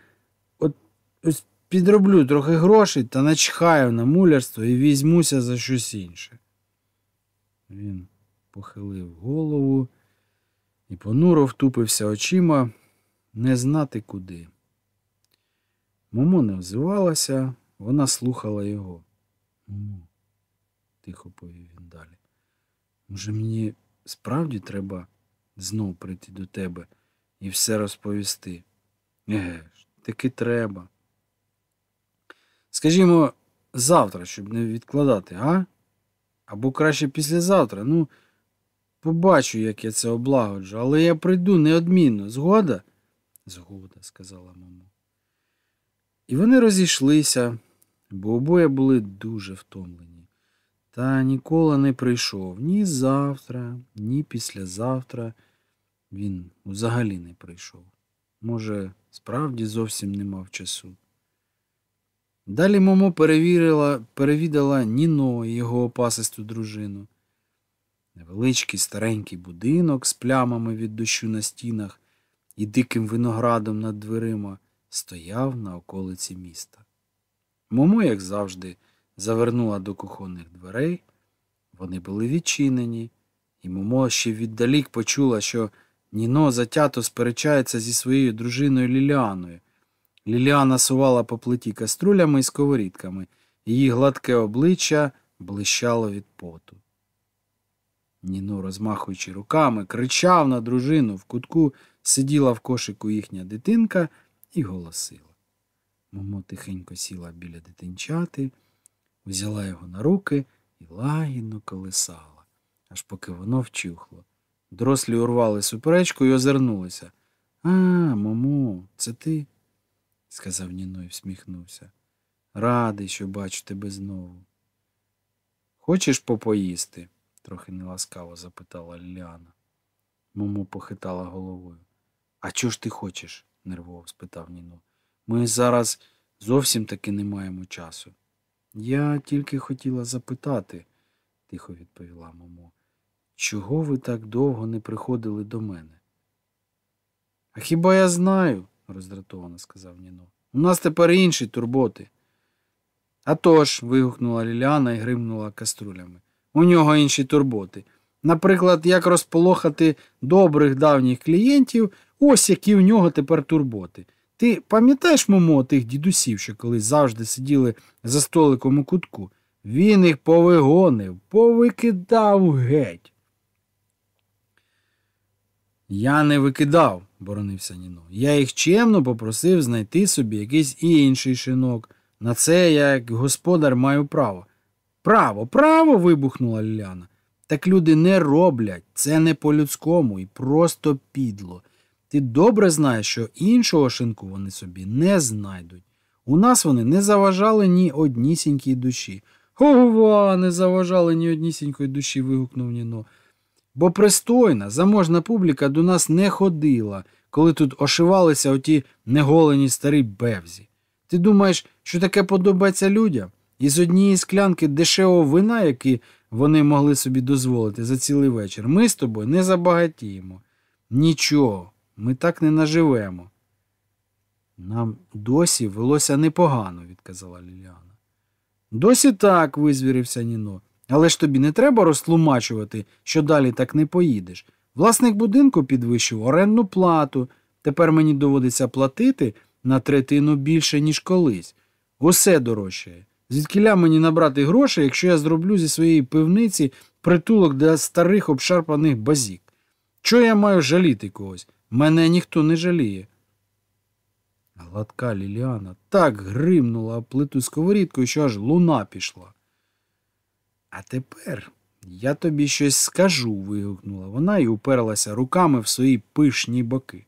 от ось підроблю трохи грошей та начхаю на мулярство і візьмуся за щось інше. Він похилив голову і понуро втупився очима не знати куди. Момо не взивалася, вона слухала його. Момо, тихо повів він далі. Може, мені справді треба знов прийти до тебе і все розповісти? Еге ж, таки треба. Скажімо, завтра, щоб не відкладати, а? Або краще післязавтра. Ну, побачу, як я це облагоджу, але я прийду неодмінно. Згода? Згода, сказала мама. І вони розійшлися, бо обоє були дуже втомлені. Та ніколи не прийшов ні завтра, ні післязавтра. Він взагалі не прийшов. Може, справді зовсім не мав часу. Далі Момо перевірила, перевідала Ніно і його опасисту дружину. Невеличкий старенький будинок з плямами від дощу на стінах і диким виноградом над дверима стояв на околиці міста. Момо, як завжди, завернула до кухонних дверей. Вони були відчинені, і Момо ще віддалік почула, що Ніно затято сперечається зі своєю дружиною Ліліаною. Ліліана сувала по плиті каструлями і сковорідками, її гладке обличчя блищало від поту. Ніно, розмахуючи руками, кричав на дружину в кутку, сиділа в кошику їхня дитинка і голосила. Момо тихенько сіла біля дитинчати, взяла його на руки і лагідно колисала, аж поки воно вчухло. Дорослі урвали суперечку і озирнулися. А, мамо, це ти? сказав Ніно і всміхнувся. Радий, що бачу тебе знову. Хочеш попоїсти? Трохи неласкаво запитала Ліліана. Момо похитала головою. А чого ж ти хочеш? нервово спитав Ніно. Ми зараз зовсім таки не маємо часу. Я тільки хотіла запитати, тихо відповіла Момо. Чого ви так довго не приходили до мене? А хіба я знаю, роздратовано сказав Ніно. У нас тепер інші турботи. «А тож», – вигукнула Ліляна і гримнула каструлями. У нього інші турботи. Наприклад, як розполохати добрих давніх клієнтів, ось які у нього тепер турботи. Ти пам'ятаєш, Момо, тих дідусів, що колись завжди сиділи за столиком у кутку? Він їх повигонив, повикидав геть. Я не викидав, боронився Ніно. Я їх чемно попросив знайти собі якийсь інший шинок. На це я, як господар, маю право. Право, право. вибухнула Ліляна. Так люди не роблять, це не по-людському і просто підло. Ти добре знаєш, що іншого шинку вони собі не знайдуть. У нас вони не заважали ні однісінькій душі. Ова, не заважали ні однісінької душі. вигукнув Ніно. Бо пристойна, заможна публіка до нас не ходила, коли тут ошивалися оті неголені старі бевзі. Ти думаєш, що таке подобається людям? Із однієї склянки дешевого вина, які вони могли собі дозволити за цілий вечір, ми з тобою не забагатіємо. Нічого, ми так не наживемо. Нам досі велося непогано, відказала Ліліана. Досі так, визвірився Ніно. Але ж тобі не треба розтлумачувати, що далі так не поїдеш. Власник будинку підвищив орендну плату. Тепер мені доводиться платити на третину більше, ніж колись. Усе дорожчає. Звідкіля мені набрати грошей, якщо я зроблю зі своєї пивниці притулок для старих обшарпаних базік? Чого я маю жаліти когось? Мене ніхто не жаліє. Гладка Ліліана так гримнула плиту сковорідкою, що аж луна пішла. А тепер я тобі щось скажу, вигукнула вона і уперлася руками в свої пишні боки.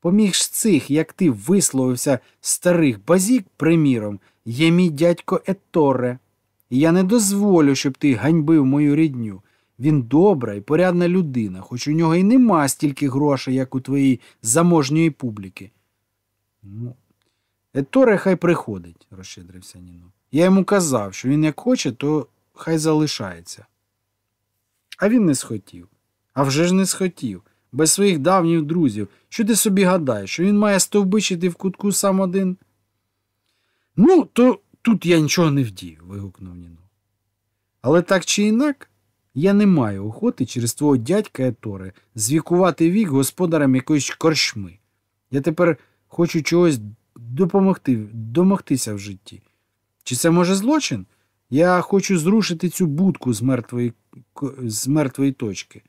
Поміж цих, як ти висловився старих базік, приміром, є мій дядько Еторе, і я не дозволю, щоб ти ганьбив мою рідню. Він добра і порядна людина, хоч у нього й нема стільки грошей, як у твоїй заможньої публіки. Ну, Еторе хай приходить, розщедрився Ніно. Я йому казав, що він як хоче, то хай залишається. А він не схотів. А вже ж не схотів. Без своїх давніх друзів. Що ти собі гадаєш, що він має стовбичити в кутку сам один? Ну, то тут я нічого не вдію, вигукнув Ніно. Але так чи інак, я не маю охоти через твого дядька Етори звікувати вік господарем якоїсь корчми. Я тепер хочу чогось допомогти, домогтися в житті. Чи це може злочин? Я хочу зрушити цю будку з мертвої, з мертвої точки.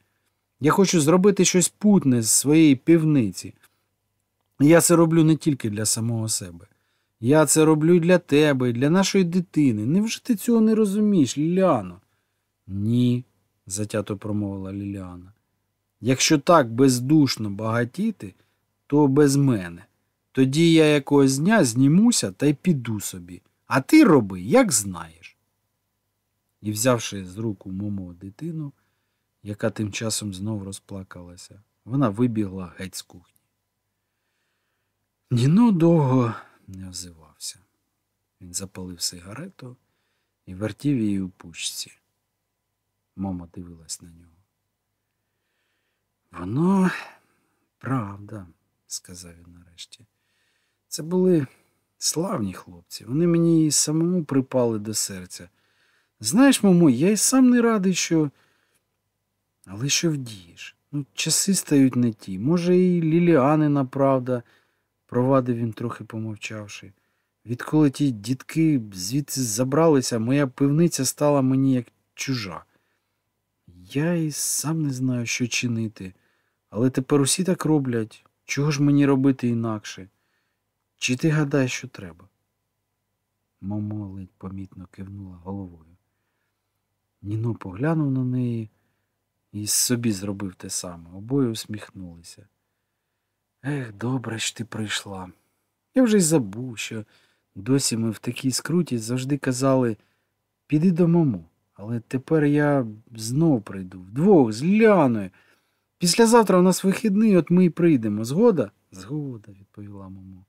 Я хочу зробити щось путне з своєї півниці. Я це роблю не тільки для самого себе. Я це роблю для тебе, для нашої дитини. Невже ти цього не розумієш, Ліляно? Ні, затято промовила Ліліана. Якщо так бездушно багатіти, то без мене. Тоді я якогось дня знімуся та й піду собі. А ти роби, як знаєш. І взявши з рук у Момо дитину, яка тим часом знов розплакалася, вона вибігла геть з кухні. Ніно довго не озивався. Він запалив сигарету і вертів її у пучці. Мама дивилась на нього. Воно правда, сказав він нарешті. Це були славні хлопці. Вони мені і самому припали до серця. Знаєш, мамо, я й сам не радий, що. Але що вдієш? Ну, часи стають не ті. Може, і Ліліанина правда, провадив він, трохи помовчавши. Відколи ті дітки звідси забралися, моя пивниця стала мені як чужа. Я і сам не знаю, що чинити, але тепер усі так роблять. Чого ж мені робити інакше? Чи ти гадаєш, що треба? Мамо ледь помітно кивнула головою. Ніно поглянув на неї і собі зробив те саме. Обоє усміхнулися. Ех, добре ж ти прийшла. Я вже й забув, що досі ми в такій скруті завжди казали піди до маму. Але тепер я знов прийду, вдвох, з Ляною. Післязавтра у нас вихідний, от ми й прийдемо. Згода? Згода, відповіла мамо.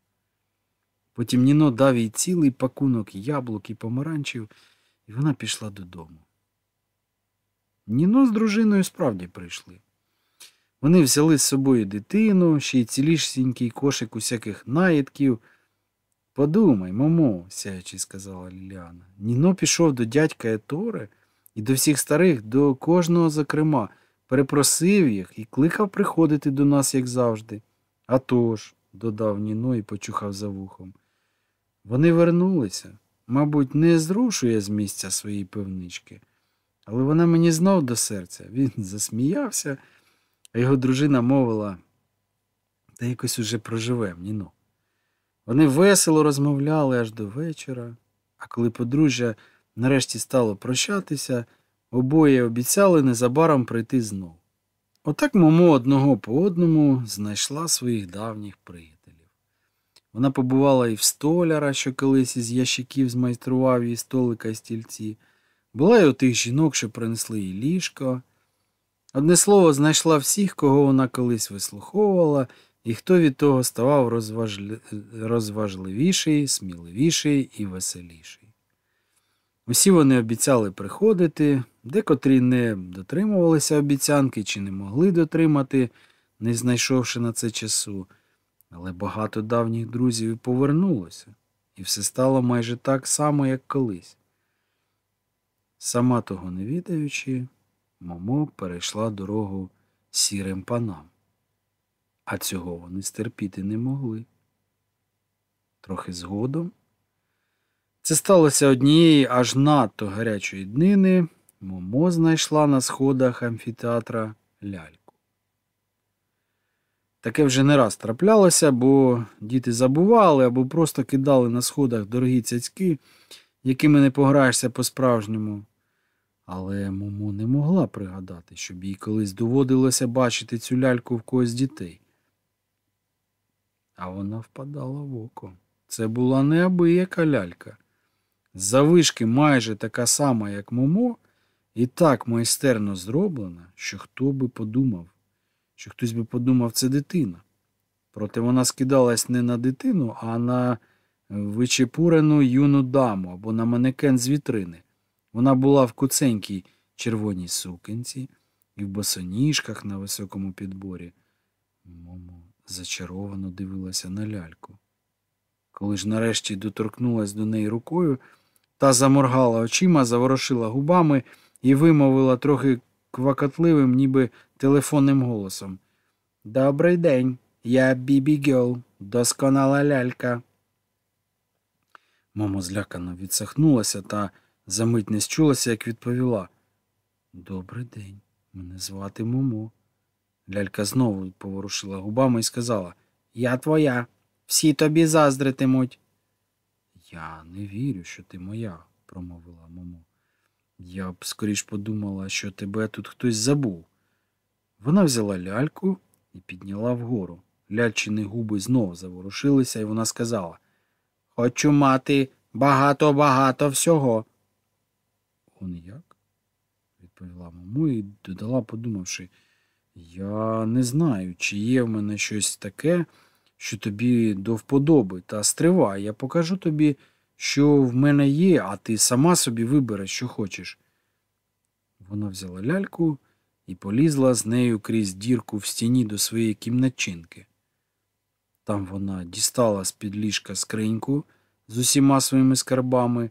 Потім Ніно дав їй цілий пакунок яблук і помаранчів, і вона пішла додому. Ніно з дружиною справді прийшли. Вони взяли з собою дитину, ще й цілішсінький кошик усяких наїдків. Подумай, мамо, сяючи, сказала Ліліана. Ніно пішов до дядька Етори і до всіх старих, до кожного, зокрема, перепросив їх і кликав приходити до нас, як завжди. «А тож», – додав Ніно і почухав за вухом. Вони вернулися. Мабуть, не зрушує з місця своєї пивнички. Але вона мені знов до серця. Він засміявся, а його дружина мовила, та якось уже проживем, Ніно. Вони весело розмовляли аж до вечора, а коли подружжя нарешті стало прощатися, обоє обіцяли незабаром прийти знов. Отак Момо одного по одному знайшла своїх давніх приятелів. Вона побувала і в столяра, що колись із ящиків змайстрував їй столика і стільці, була й у тих жінок, що принесли їй ліжко. Одне слово, знайшла всіх, кого вона колись вислуховувала, і хто від того ставав розважли... розважливіший, сміливіший і веселіший. Усі вони обіцяли приходити, декотрі не дотримувалися обіцянки чи не могли дотримати, не знайшовши на це часу, але багато давніх друзів повернулося, і все стало майже так само, як колись. Сама того не відаючи, Момо перейшла дорогу сірим панам, а цього вони стерпіти не могли. Трохи згодом це сталося однієї аж надто гарячої днини. Момо знайшла на сходах амфітеатра ляльку. Таке вже не раз траплялося, бо діти забували або просто кидали на сходах дорогі цяцьки, якими не пограєшся по-справжньому. Але Момо не могла пригадати, щоб їй колись доводилося бачити цю ляльку в когось дітей. А вона впадала в око. Це була неабияка лялька. Завишки майже така сама, як Момо, і так майстерно зроблена, що хто би подумав, що хтось би подумав, це дитина. Проте вона скидалась не на дитину, а на вичепурену юну даму або на манекен з вітрини. Вона була в куценькій червоній сукенці і в босоніжках на високому підборі. Момо зачаровано дивилася на ляльку. Коли ж нарешті доторкнулась до неї рукою, та заморгала очима, заворошила губами і вимовила трохи квакотливим, ніби телефонним голосом. Добрий день, я Бібі Гьол, досконала лялька. Мамо злякано відсахнулася та за мить не счулася, як відповіла. Добрий день, мене звати Момо. Лялька знову поворушила губами і сказала Я твоя, всі тобі заздритимуть. Я не вірю, що ти моя, промовила Момо. Я б скоріш подумала, що тебе тут хтось забув. Вона взяла ляльку і підняла вгору. Ляльчини губи знову заворушилися, і вона сказала Хочу мати багато-багато всього. Он як? відповіла маму і додала, подумавши, я не знаю, чи є в мене щось таке, що тобі до вподоби, та стривай, я покажу тобі, що в мене є, а ти сама собі вибереш, що хочеш. Вона взяла ляльку і полізла з нею крізь дірку в стіні до своєї кімнатчинки. Там вона дістала з під ліжка скриньку з усіма своїми скарбами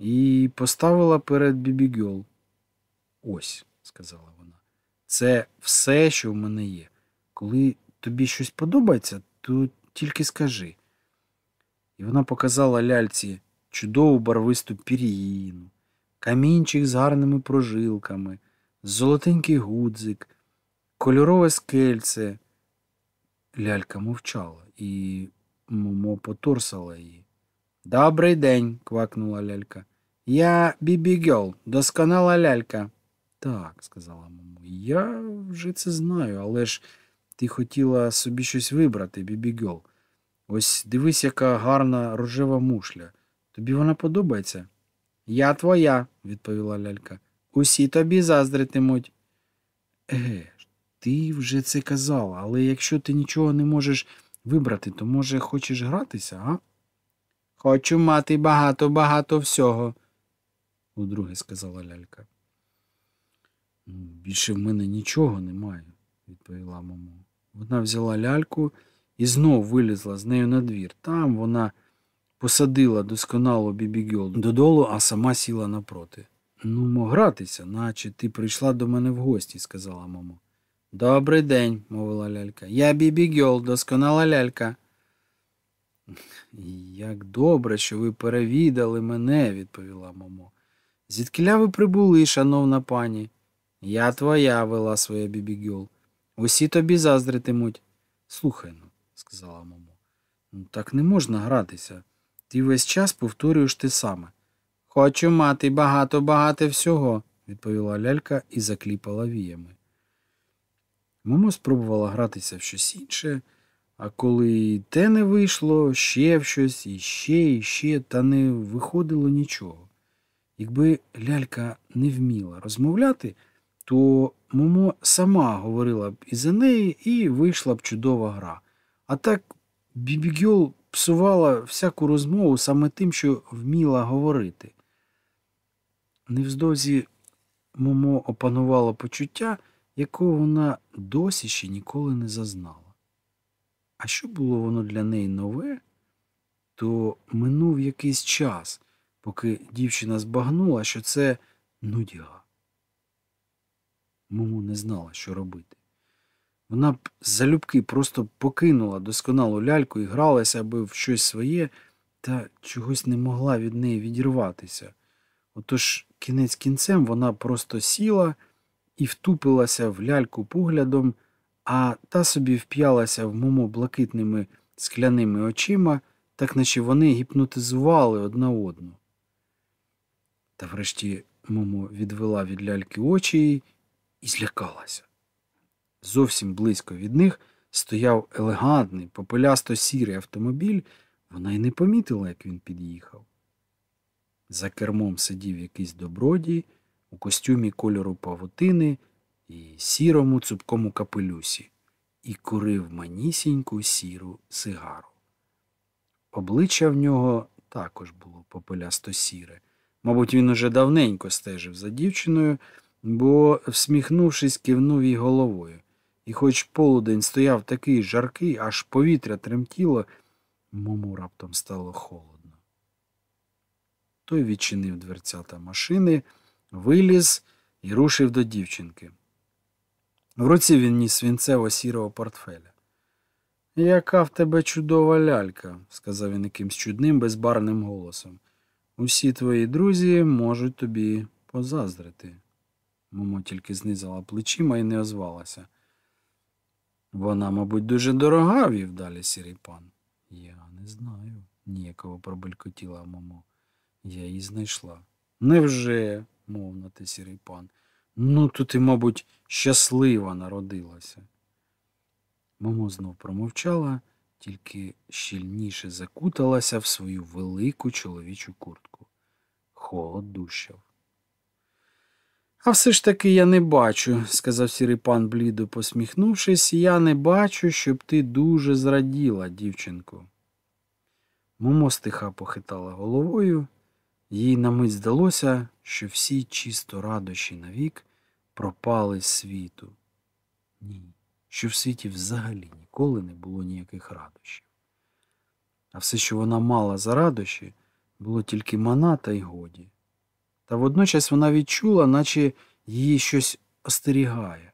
і поставила перед Бібігьол. Ось, сказала вона, це все, що в мене є. Коли тобі щось подобається, то тільки скажи. І вона показала ляльці чудову барвисту пір'їну, камінчик з гарними прожилками, золотенький гудзик, кольорове скельце. Лялька мовчала і Момо поторсала її. Добрий день, квакнула лялька. Я Бібі Гьол, досконала лялька. Так, сказала Момо, я вже це знаю, але ж ти хотіла собі щось вибрати, бібігьол. Ось дивись, яка гарна рожева мушля. Тобі вона подобається? Я твоя, відповіла лялька. Усі тобі заздритимуть. Еге ти вже це казала, але якщо ти нічого не можеш вибрати, то, може, хочеш гратися, а? Хочу мати багато-багато всього, удруге сказала лялька. «Ну, Більше в мене нічого немає, відповіла мамо. Вона взяла ляльку і знов вилізла з нею на двір. Там вона посадила досконало бібігьол додолу, а сама сіла напроти. Ну, мо гратися, наче ти прийшла до мене в гості, сказала мамо. Добрий день, мовила лялька. Я бібігьол, досконала лялька. Як добре, що ви перевідали мене, відповіла мамо. Звідкиля ви прибули, шановна пані? Я твоя, вела своя бібігьол. Усі тобі заздритимуть. Слухай ну, сказала мамо. Ну, так не можна гратися. Ти весь час повторюєш те саме. Хочу мати багато-багато всього, відповіла лялька і закліпала віями. Мамо спробувала гратися в щось інше, а коли те не вийшло, ще в щось, і ще, і ще, та не виходило нічого. Якби лялька не вміла розмовляти, то Момо сама говорила б і за неї, і вийшла б чудова гра. А так Бібігьол псувала всяку розмову саме тим, що вміла говорити. Невздовзі Момо опанувала почуття, якого вона досі ще ніколи не зазнала. А що було воно для неї нове, то минув якийсь час, поки дівчина збагнула, що це нудьга. Мому не знала, що робити. Вона б залюбки просто покинула досконалу ляльку і гралася аби в щось своє, та чогось не могла від неї відірватися. Отож кінець кінцем вона просто сіла і втупилася в ляльку поглядом, а та собі вп'ялася в момо блакитними скляними очима, так наче вони гіпнотизували одна одну. Та врешті момо відвела від ляльки очі і злякалася. Зовсім близько від них стояв елегантний, попелясто сірий автомобіль, вона й не помітила, як він під'їхав. За кермом сидів якийсь добродій у костюмі кольору павутини і сірому цупкому капелюсі і курив манісіньку сіру сигару. Обличчя в нього також було попелясто сіре, Мабуть, він уже давненько стежив за дівчиною, бо, всміхнувшись, кивнув їй головою. І хоч полудень стояв такий жаркий, аж повітря тремтіло, мому раптом стало холодно. Той відчинив дверцята машини, виліз і рушив до дівчинки. В руці він ніс свінцево сірого портфеля. Яка в тебе чудова лялька, сказав він якимсь чудним, безбарним голосом. Усі твої друзі можуть тобі позаздрити. Момо тільки знизила плечима і не озвалася. Вона, мабуть, дуже дорога, вів далі сірий пан. Я не знаю, ніяково пробелькотіла Момо. Я її знайшла. Невже, мов на те сірий пан. Ну, то ти, мабуть, щаслива народилася. Момо знов промовчала, тільки щільніше закуталася в свою велику чоловічу куртку. Холод дущав. А все ж таки я не бачу, сказав сірий пан блідо посміхнувшись, я не бачу, щоб ти дуже зраділа, дівчинку. Момо стиха похитала головою, їй на мить здалося, що всі чисто радощі навік пропали з світу. Ні, що в світі взагалі ніколи не було ніяких радощів. А все, що вона мала за радощі, було тільки мана та й годі. Та водночас вона відчула, наче її щось остерігає.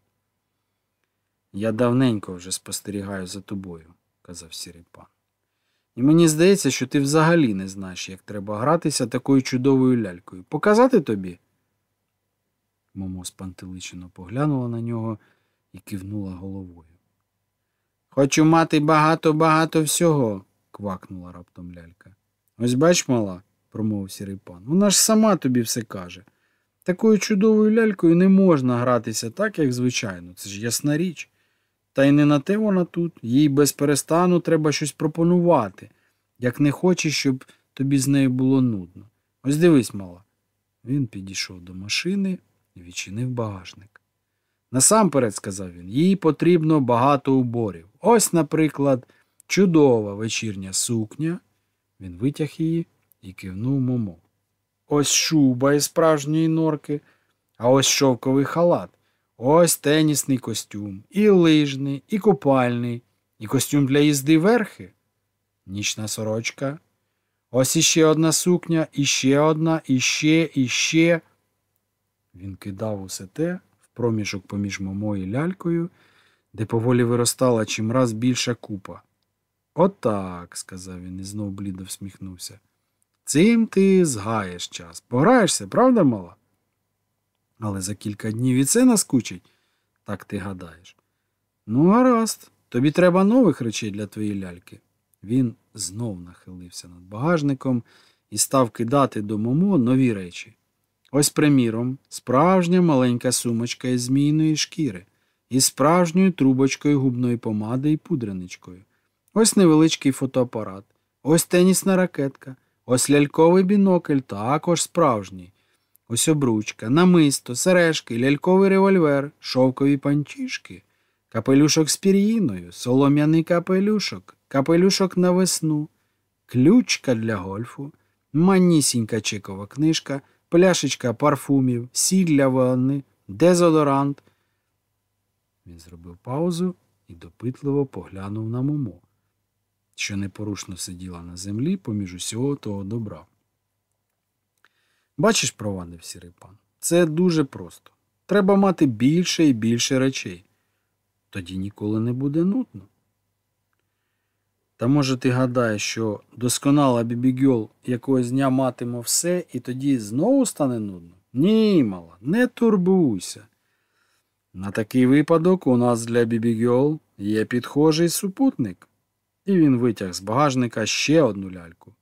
Я давненько вже спостерігаю за тобою, казав сірий пан. І мені здається, що ти взагалі не знаєш, як треба гратися такою чудовою лялькою. Показати тобі? Момо спантеличено поглянула на нього і кивнула головою. Хочу мати багато-багато всього, квакнула раптом лялька. Ось бач, мала, промовив сірий пан. Вона ж сама тобі все каже. Такою чудовою лялькою не можна гратися так, як звичайно, це ж ясна річ. Та й не на те вона тут, їй без перестану треба щось пропонувати, як не хочеш, щоб тобі з нею було нудно. Ось дивись, мала. Він підійшов до машини і відчинив багажник. Насамперед, сказав він, їй потрібно багато уборів. Ось, наприклад, чудова вечірня сукня. Він витяг її і кивнув Момо. Ось шуба із справжньої норки, а ось шовковий халат, ось тенісний костюм, і лижний, і купальний, і костюм для їзди верхи, нічна сорочка. Ось іще одна сукня, іще одна, іще, іще. Він кидав усе те проміжок поміж Момо і лялькою, де поволі виростала чимраз більша купа. Отак, сказав він і знов блідо всміхнувся. Цим ти згаєш час. Пограєшся, правда, мала? Але за кілька днів і це наскучить, так ти гадаєш. Ну, гаразд, тобі треба нових речей для твоєї ляльки. Він знов нахилився над багажником і став кидати до Момо нові речі. Ось, приміром, справжня маленька сумочка із змійної шкіри, із справжньою трубочкою губної помади і пудреничкою. Ось невеличкий фотоапарат, ось тенісна ракетка. Ось ляльковий бінокль також справжній. Ось обручка, намисто, сережки, ляльковий револьвер, шовкові панчішки, капелюшок з пір'їною, солом'яний капелюшок, капелюшок на весну, ключка для гольфу, манісінька чекова книжка, пляшечка парфумів, сіль для ванни, дезодорант. Він зробив паузу і допитливо поглянув на Момо що непорушно сиділа на землі поміж усього того добра. Бачиш, провадив сірий пан, це дуже просто. Треба мати більше і більше речей. Тоді ніколи не буде нудно. Та може ти гадаєш, що досконала бібігьол якогось дня матиме все і тоді знову стане нудно? Ні, мала, не турбуйся. На такий випадок у нас для бібігьол є підхожий супутник. І він витяг з багажника ще одну ляльку.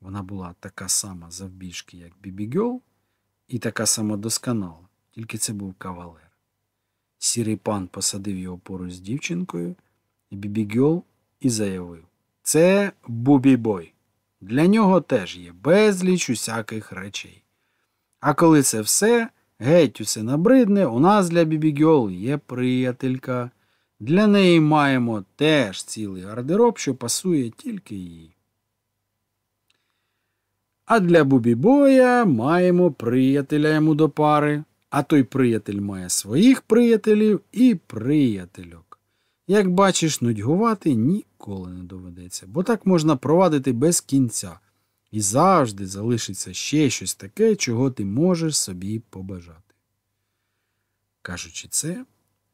Вона була така сама завбільшки, як Бібігьол, і така сама досконала, тільки це був кавалер. Сірий пан посадив його поруч з дівчинкою, і Бібігьол і заявив Це Бубібой. Для нього теж є безліч усяких речей. А коли це все, геть усе набридне, у нас для Бібігьол є приятелька. Для неї маємо теж цілий гардероб, що пасує тільки їй. А для Бубібоя маємо приятеля йому до пари, а той приятель має своїх приятелів і приятельок. Як бачиш, нудьгувати ніколи не доведеться, бо так можна провадити без кінця, і завжди залишиться ще щось таке, чого ти можеш собі побажати. Кажучи це,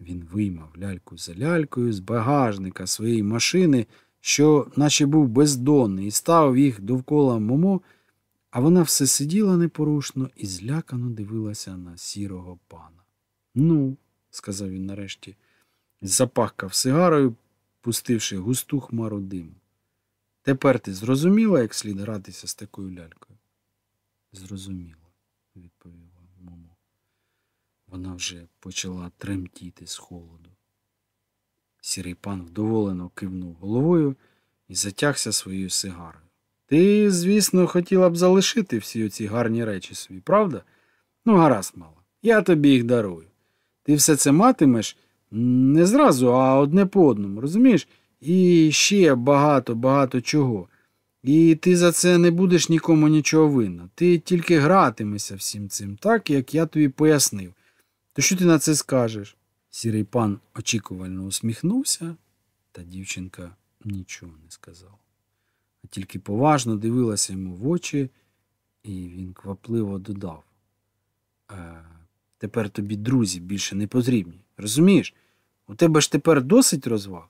він виймав ляльку за лялькою з багажника своєї машини, що наче був бездонний, і ставив їх довкола Момо, а вона все сиділа непорушно і злякано дивилася на сірого пана. Ну, сказав він нарешті, запахкав сигарою, пустивши густу хмару диму. Тепер ти зрозуміла, як слід гратися з такою лялькою? Зрозуміла, відповіла Момо. Вона вже почала тремтіти з холоду. Сірий пан вдоволено кивнув головою і затягся своєю сигарою. Ти, звісно, хотіла б залишити всі оці гарні речі собі, правда? Ну, гаразд, мала. Я тобі їх дарую. Ти все це матимеш не зразу, а одне по одному, розумієш? І ще багато, багато чого. І ти за це не будеш нікому нічого винна. Ти тільки гратимешся всім цим, так, як я тобі пояснив. То що ти на це скажеш? Сірий пан очікувально усміхнувся, та дівчинка нічого не сказала. А тільки поважно дивилася йому в очі, і він квапливо додав. «Е, тепер тобі друзі більше не потрібні. Розумієш? У тебе ж тепер досить розваг,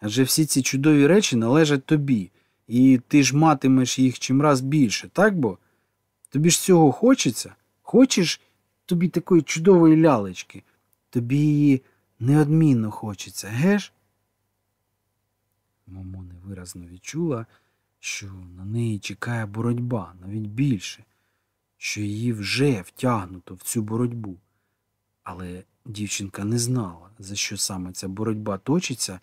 адже всі ці чудові речі належать тобі, і ти ж матимеш їх чимраз більше, так бо? Тобі ж цього хочеться? Хочеш тобі такої чудової лялечки? Тобі її неодмінно хочеться, геш? Момо невиразно відчула, що на неї чекає боротьба, навіть більше, що її вже втягнуто в цю боротьбу. Але дівчинка не знала, за що саме ця боротьба точиться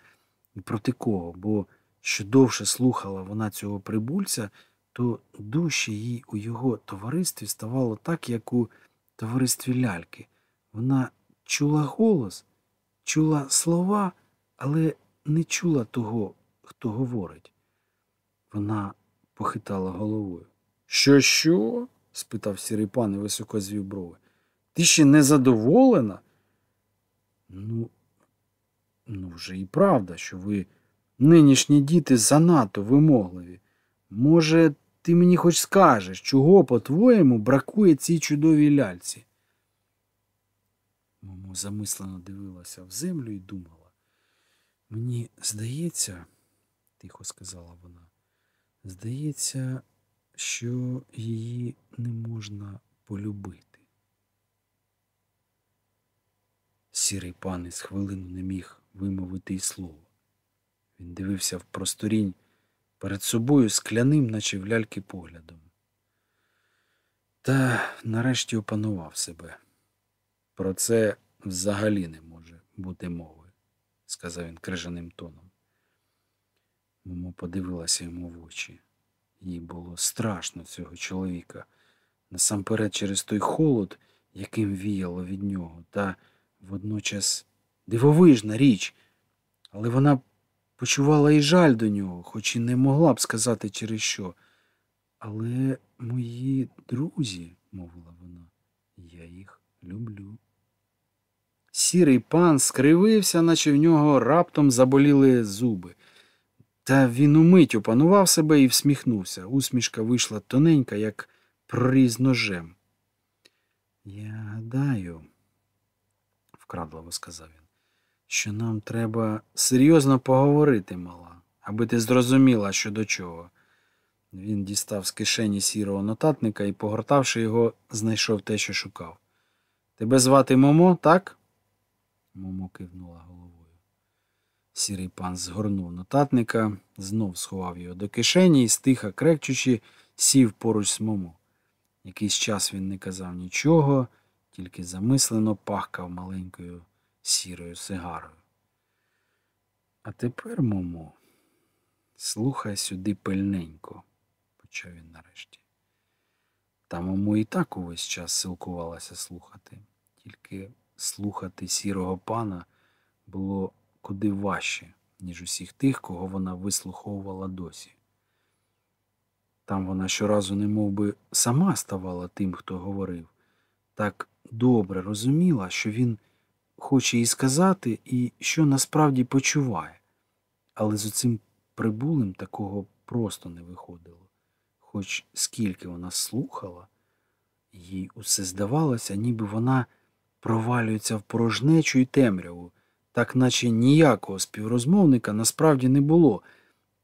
і проти кого, бо що довше слухала вона цього прибульця, то дужче їй у його товаристві ставало так, як у товаристві ляльки. Вона чула голос, чула слова, але не чула того, хто говорить. Вона похитала головою. Що, що? спитав сірий пан і високо звів брови. Ти ще не задоволена? Ну, ну, вже і правда, що ви нинішні діти занадто вимогливі. Може, ти мені хоч скажеш, чого, по-твоєму, бракує цій чудовій ляльці? Момо замислено дивилася в землю і думала. Мені здається, тихо сказала вона, здається, що її не можна полюбити. Сірий пан із хвилину не міг вимовити й слово. Він дивився в просторінь перед собою скляним, наче в ляльки поглядом. Та нарешті опанував себе. Про це взагалі не може бути мови, сказав він крижаним тоном. Момо подивилася йому в очі. Їй було страшно цього чоловіка, насамперед через той холод, яким віяло від нього, та водночас дивовижна річ, але вона почувала і жаль до нього, хоч і не могла б сказати через що. Але мої друзі, мовила вона, я їх люблю. Сірий пан скривився, наче в нього раптом заболіли зуби. Та він умить опанував себе і всміхнувся. Усмішка вийшла тоненька, як проріз ножем. Я гадаю, вкрадливо сказав він, що нам треба серйозно поговорити, мала, аби ти зрозуміла, що до чого. Він дістав з кишені сірого нотатника і, погортавши його, знайшов те, що шукав. Тебе звати Момо, так? Момо кивнула головою. Сірий пан згорнув нотатника, знов сховав його до кишені і, стиха крекчучи, сів поруч з Момо. Якийсь час він не казав нічого, тільки замислено пахкав маленькою сірою сигарою. А тепер, Момо, слухай сюди пильненько, почав він нарешті. Та Момо і так увесь час силкувалася слухати, тільки слухати сірого пана було куди важче, ніж усіх тих, кого вона вислуховувала досі. Там вона щоразу не би, сама ставала тим, хто говорив, так добре розуміла, що він хоче їй сказати і що насправді почуває. Але з оцим прибулим такого просто не виходило. Хоч скільки вона слухала, їй усе здавалося, ніби вона провалюється в порожнечу й темряву, так наче ніякого співрозмовника насправді не було,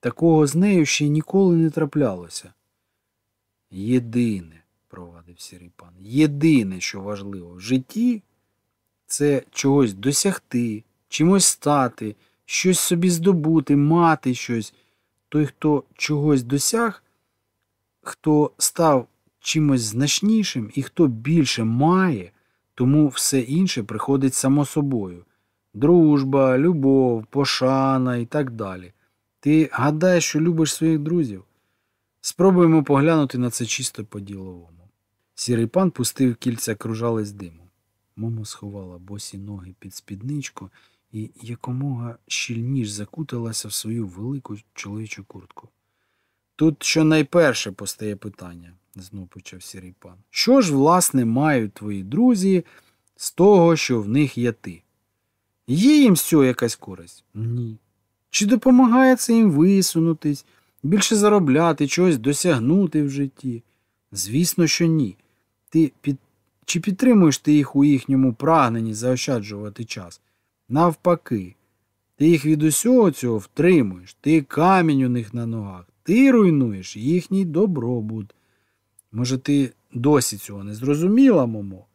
такого з нею ще ніколи не траплялося. Єдине, провадив сірий пан, єдине, що важливо в житті, це чогось досягти, чимось стати, щось собі здобути, мати щось. Той, хто чогось досяг, хто став чимось значнішим і хто більше має, тому все інше приходить само собою. Дружба, любов, пошана і так далі. Ти гадаєш, що любиш своїх друзів? Спробуємо поглянути на це чисто по-діловому. Сірий пан пустив кільця кружали з диму. Момо сховала босі ноги під спідничку і якомога щільніш закуталася в свою велику чоловічу куртку. Тут щонайперше постає питання, знов почав сірий пан. Що ж, власне, мають твої друзі з того, що в них є ти? Є їм з цього якась користь? Ні. Чи допомагає це їм висунутись, більше заробляти, чогось досягнути в житті? Звісно, що ні. Ти під... Чи підтримуєш ти їх у їхньому прагненні заощаджувати час? Навпаки, ти їх від усього цього втримуєш, ти камінь у них на ногах, ти руйнуєш їхній добробут. Може, ти досі цього не зрозуміла, Момо,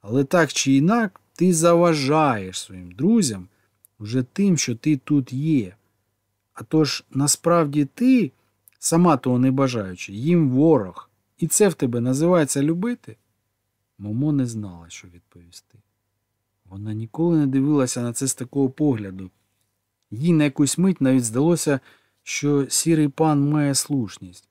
але так чи інак ти заважаєш своїм друзям вже тим, що ти тут є. А тож насправді ти, сама того не бажаючи, їм ворог, і це в тебе називається любити? Момо не знала, що відповісти. Вона ніколи не дивилася на це з такого погляду. Їй на якусь мить навіть здалося, що сірий пан має слушність.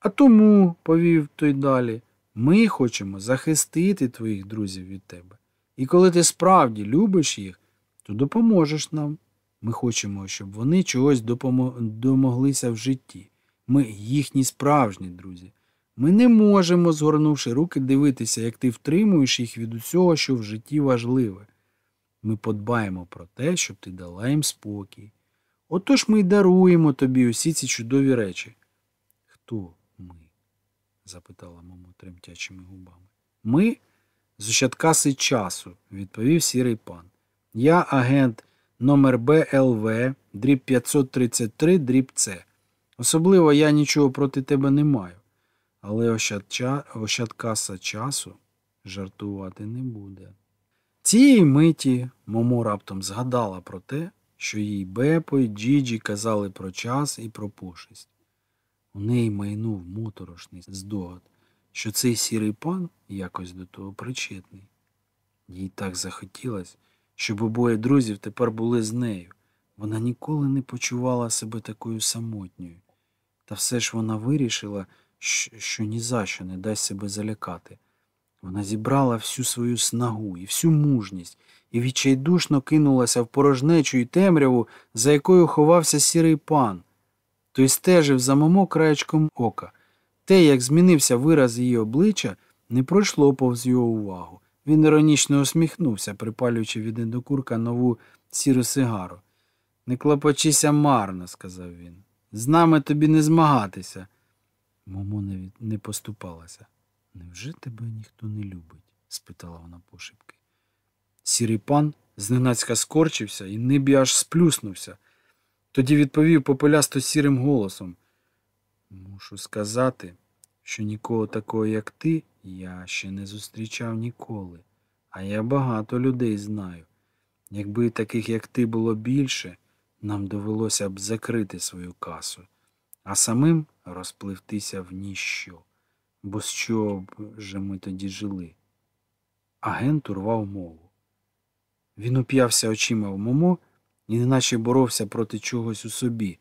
А тому, повів той далі, ми хочемо захистити твоїх друзів від тебе. І коли ти справді любиш їх, то допоможеш нам. Ми хочемо, щоб вони чогось домоглися в житті. Ми їхні справжні друзі. Ми не можемо, згорнувши руки, дивитися, як ти втримуєш їх від усього, що в житті важливе. Ми подбаємо про те, щоб ти дала їм спокій. Отож ми й даруємо тобі усі ці чудові речі. Хто ми? запитала мама тремтячими губами. Ми з ощадкаси часу, відповів сірий пан. Я агент номер БЛВ, дріб 533, дріб С. Особливо я нічого проти тебе не маю. Але ощадкаса часу жартувати не буде. Цієї миті Момо раптом згадала про те, що їй Бепо й Джіджі казали про час і про пошесть. У неї майнув моторошний здогад, що цей сірий пан якось до того причетний. Їй так захотілося, щоб обоє друзів тепер були з нею. Вона ніколи не почувала себе такою самотньою. Та все ж вона вирішила, що ні за що не дасть себе залякати. Вона зібрала всю свою снагу і всю мужність і відчайдушно кинулася в порожнечу й темряву, за якою ховався сірий пан. Той стежив за момо краєчком ока. Те, як змінився вираз її обличчя, не пройшло повз його увагу. Він іронічно усміхнувся, припалюючи від недокурка нову сіру сигару. Не клопочися марно, сказав він. З нами тобі не змагатися. Момо не, поступалася. Невже тебе ніхто не любить? спитала вона пошепки. Сірий пан зненацька скорчився і небі аж сплюснувся. Тоді відповів попелясто сірим голосом. Мушу сказати, що нікого такого, як ти, я ще не зустрічав ніколи, а я багато людей знаю. Якби таких, як ти, було більше, нам довелося б закрити свою касу, а самим розпливтися в ніщо. Бо чого б же ми тоді жили? Агент урвав мову. Він уп'явся очима в момо і неначе боровся проти чогось у собі,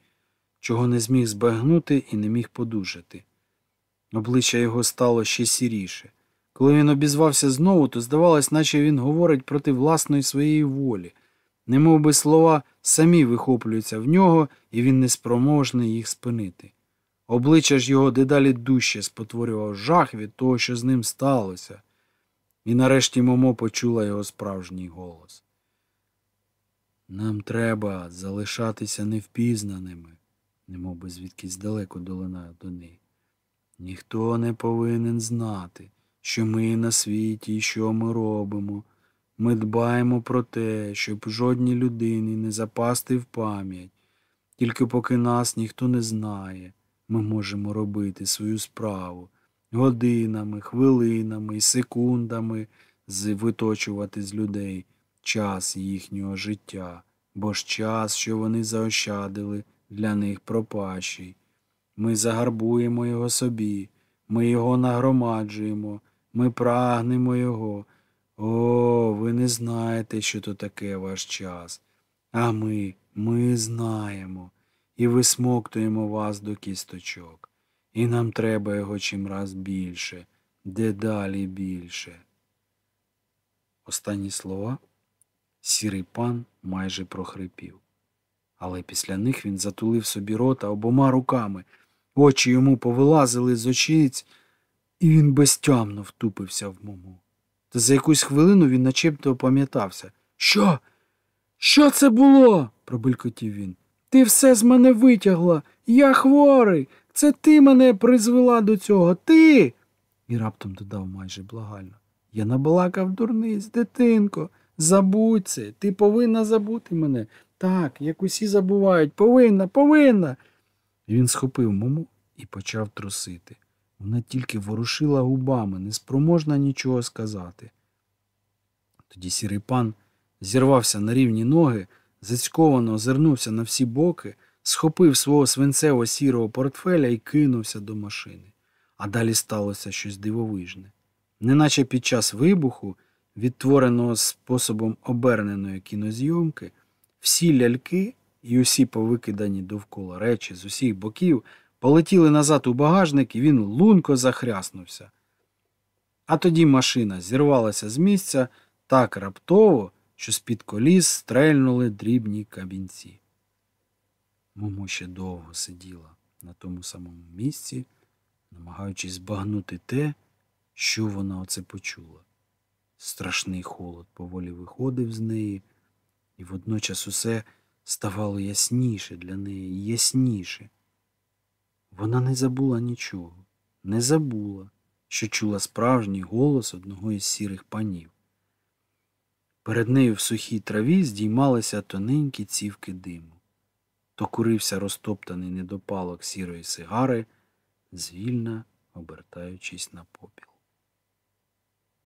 чого не зміг збагнути і не міг подужати. Обличчя його стало ще сіріше. Коли він обізвався знову, то здавалось, наче він говорить проти власної своєї волі, немов би слова самі вихоплюються в нього, і він неспроможний їх спинити. Обличчя ж його дедалі дужче спотворював жах від того, що з ним сталося. І нарешті Момо почула його справжній голос. Нам треба залишатися невпізнаними, немов би звідкись далеко долинає до неї. Ніхто не повинен знати, що ми на світі і що ми робимо. Ми дбаємо про те, щоб жодній людині не запасти в пам'ять. Тільки поки нас ніхто не знає, ми можемо робити свою справу годинами, хвилинами секундами з- виточувати з людей час їхнього життя, бо ж час, що вони заощадили, для них пропащий. Ми загарбуємо його собі, ми його нагромаджуємо, ми прагнемо його. О, ви не знаєте, що то таке ваш час. А ми, ми знаємо і висмоктуємо вас до кісточок. І нам треба його чимраз більше, дедалі більше. Останні слова сірий пан майже прохрипів. Але після них він затулив собі рота обома руками, очі йому повилазили з очиць, і він безтямно втупився в мому. Та за якусь хвилину він начебто опам'ятався. Що? Що це було? пробелькотів він. Ти все з мене витягла. Я хворий. Це ти мене призвела до цього. Ти. І раптом додав майже благально. Я набалакав дурниць, дитинко. Забудь це. Ти повинна забути мене. Так, як усі забувають. Повинна, повинна. І він схопив мому і почав трусити. Вона тільки ворушила губами, неспроможна нічого сказати. Тоді сірий пан зірвався на рівні ноги, зацьковано озирнувся на всі боки, схопив свого свинцево сірого портфеля і кинувся до машини. А далі сталося щось дивовижне. Неначе під час вибуху, відтвореного способом оберненої кінозйомки, всі ляльки і усі повикидані довкола речі з усіх боків полетіли назад у багажник, і він лунко захряснувся. А тоді машина зірвалася з місця так раптово, що з-під коліс стрельнули дрібні кабінці. Момо ще довго сиділа на тому самому місці, намагаючись збагнути те, що вона оце почула. Страшний холод поволі виходив з неї, і водночас усе ставало ясніше для неї, ясніше. Вона не забула нічого, не забула, що чула справжній голос одного із сірих панів. Перед нею в сухій траві здіймалися тоненькі цівки диму. То курився розтоптаний недопалок сірої сигари, звільна обертаючись на попіл.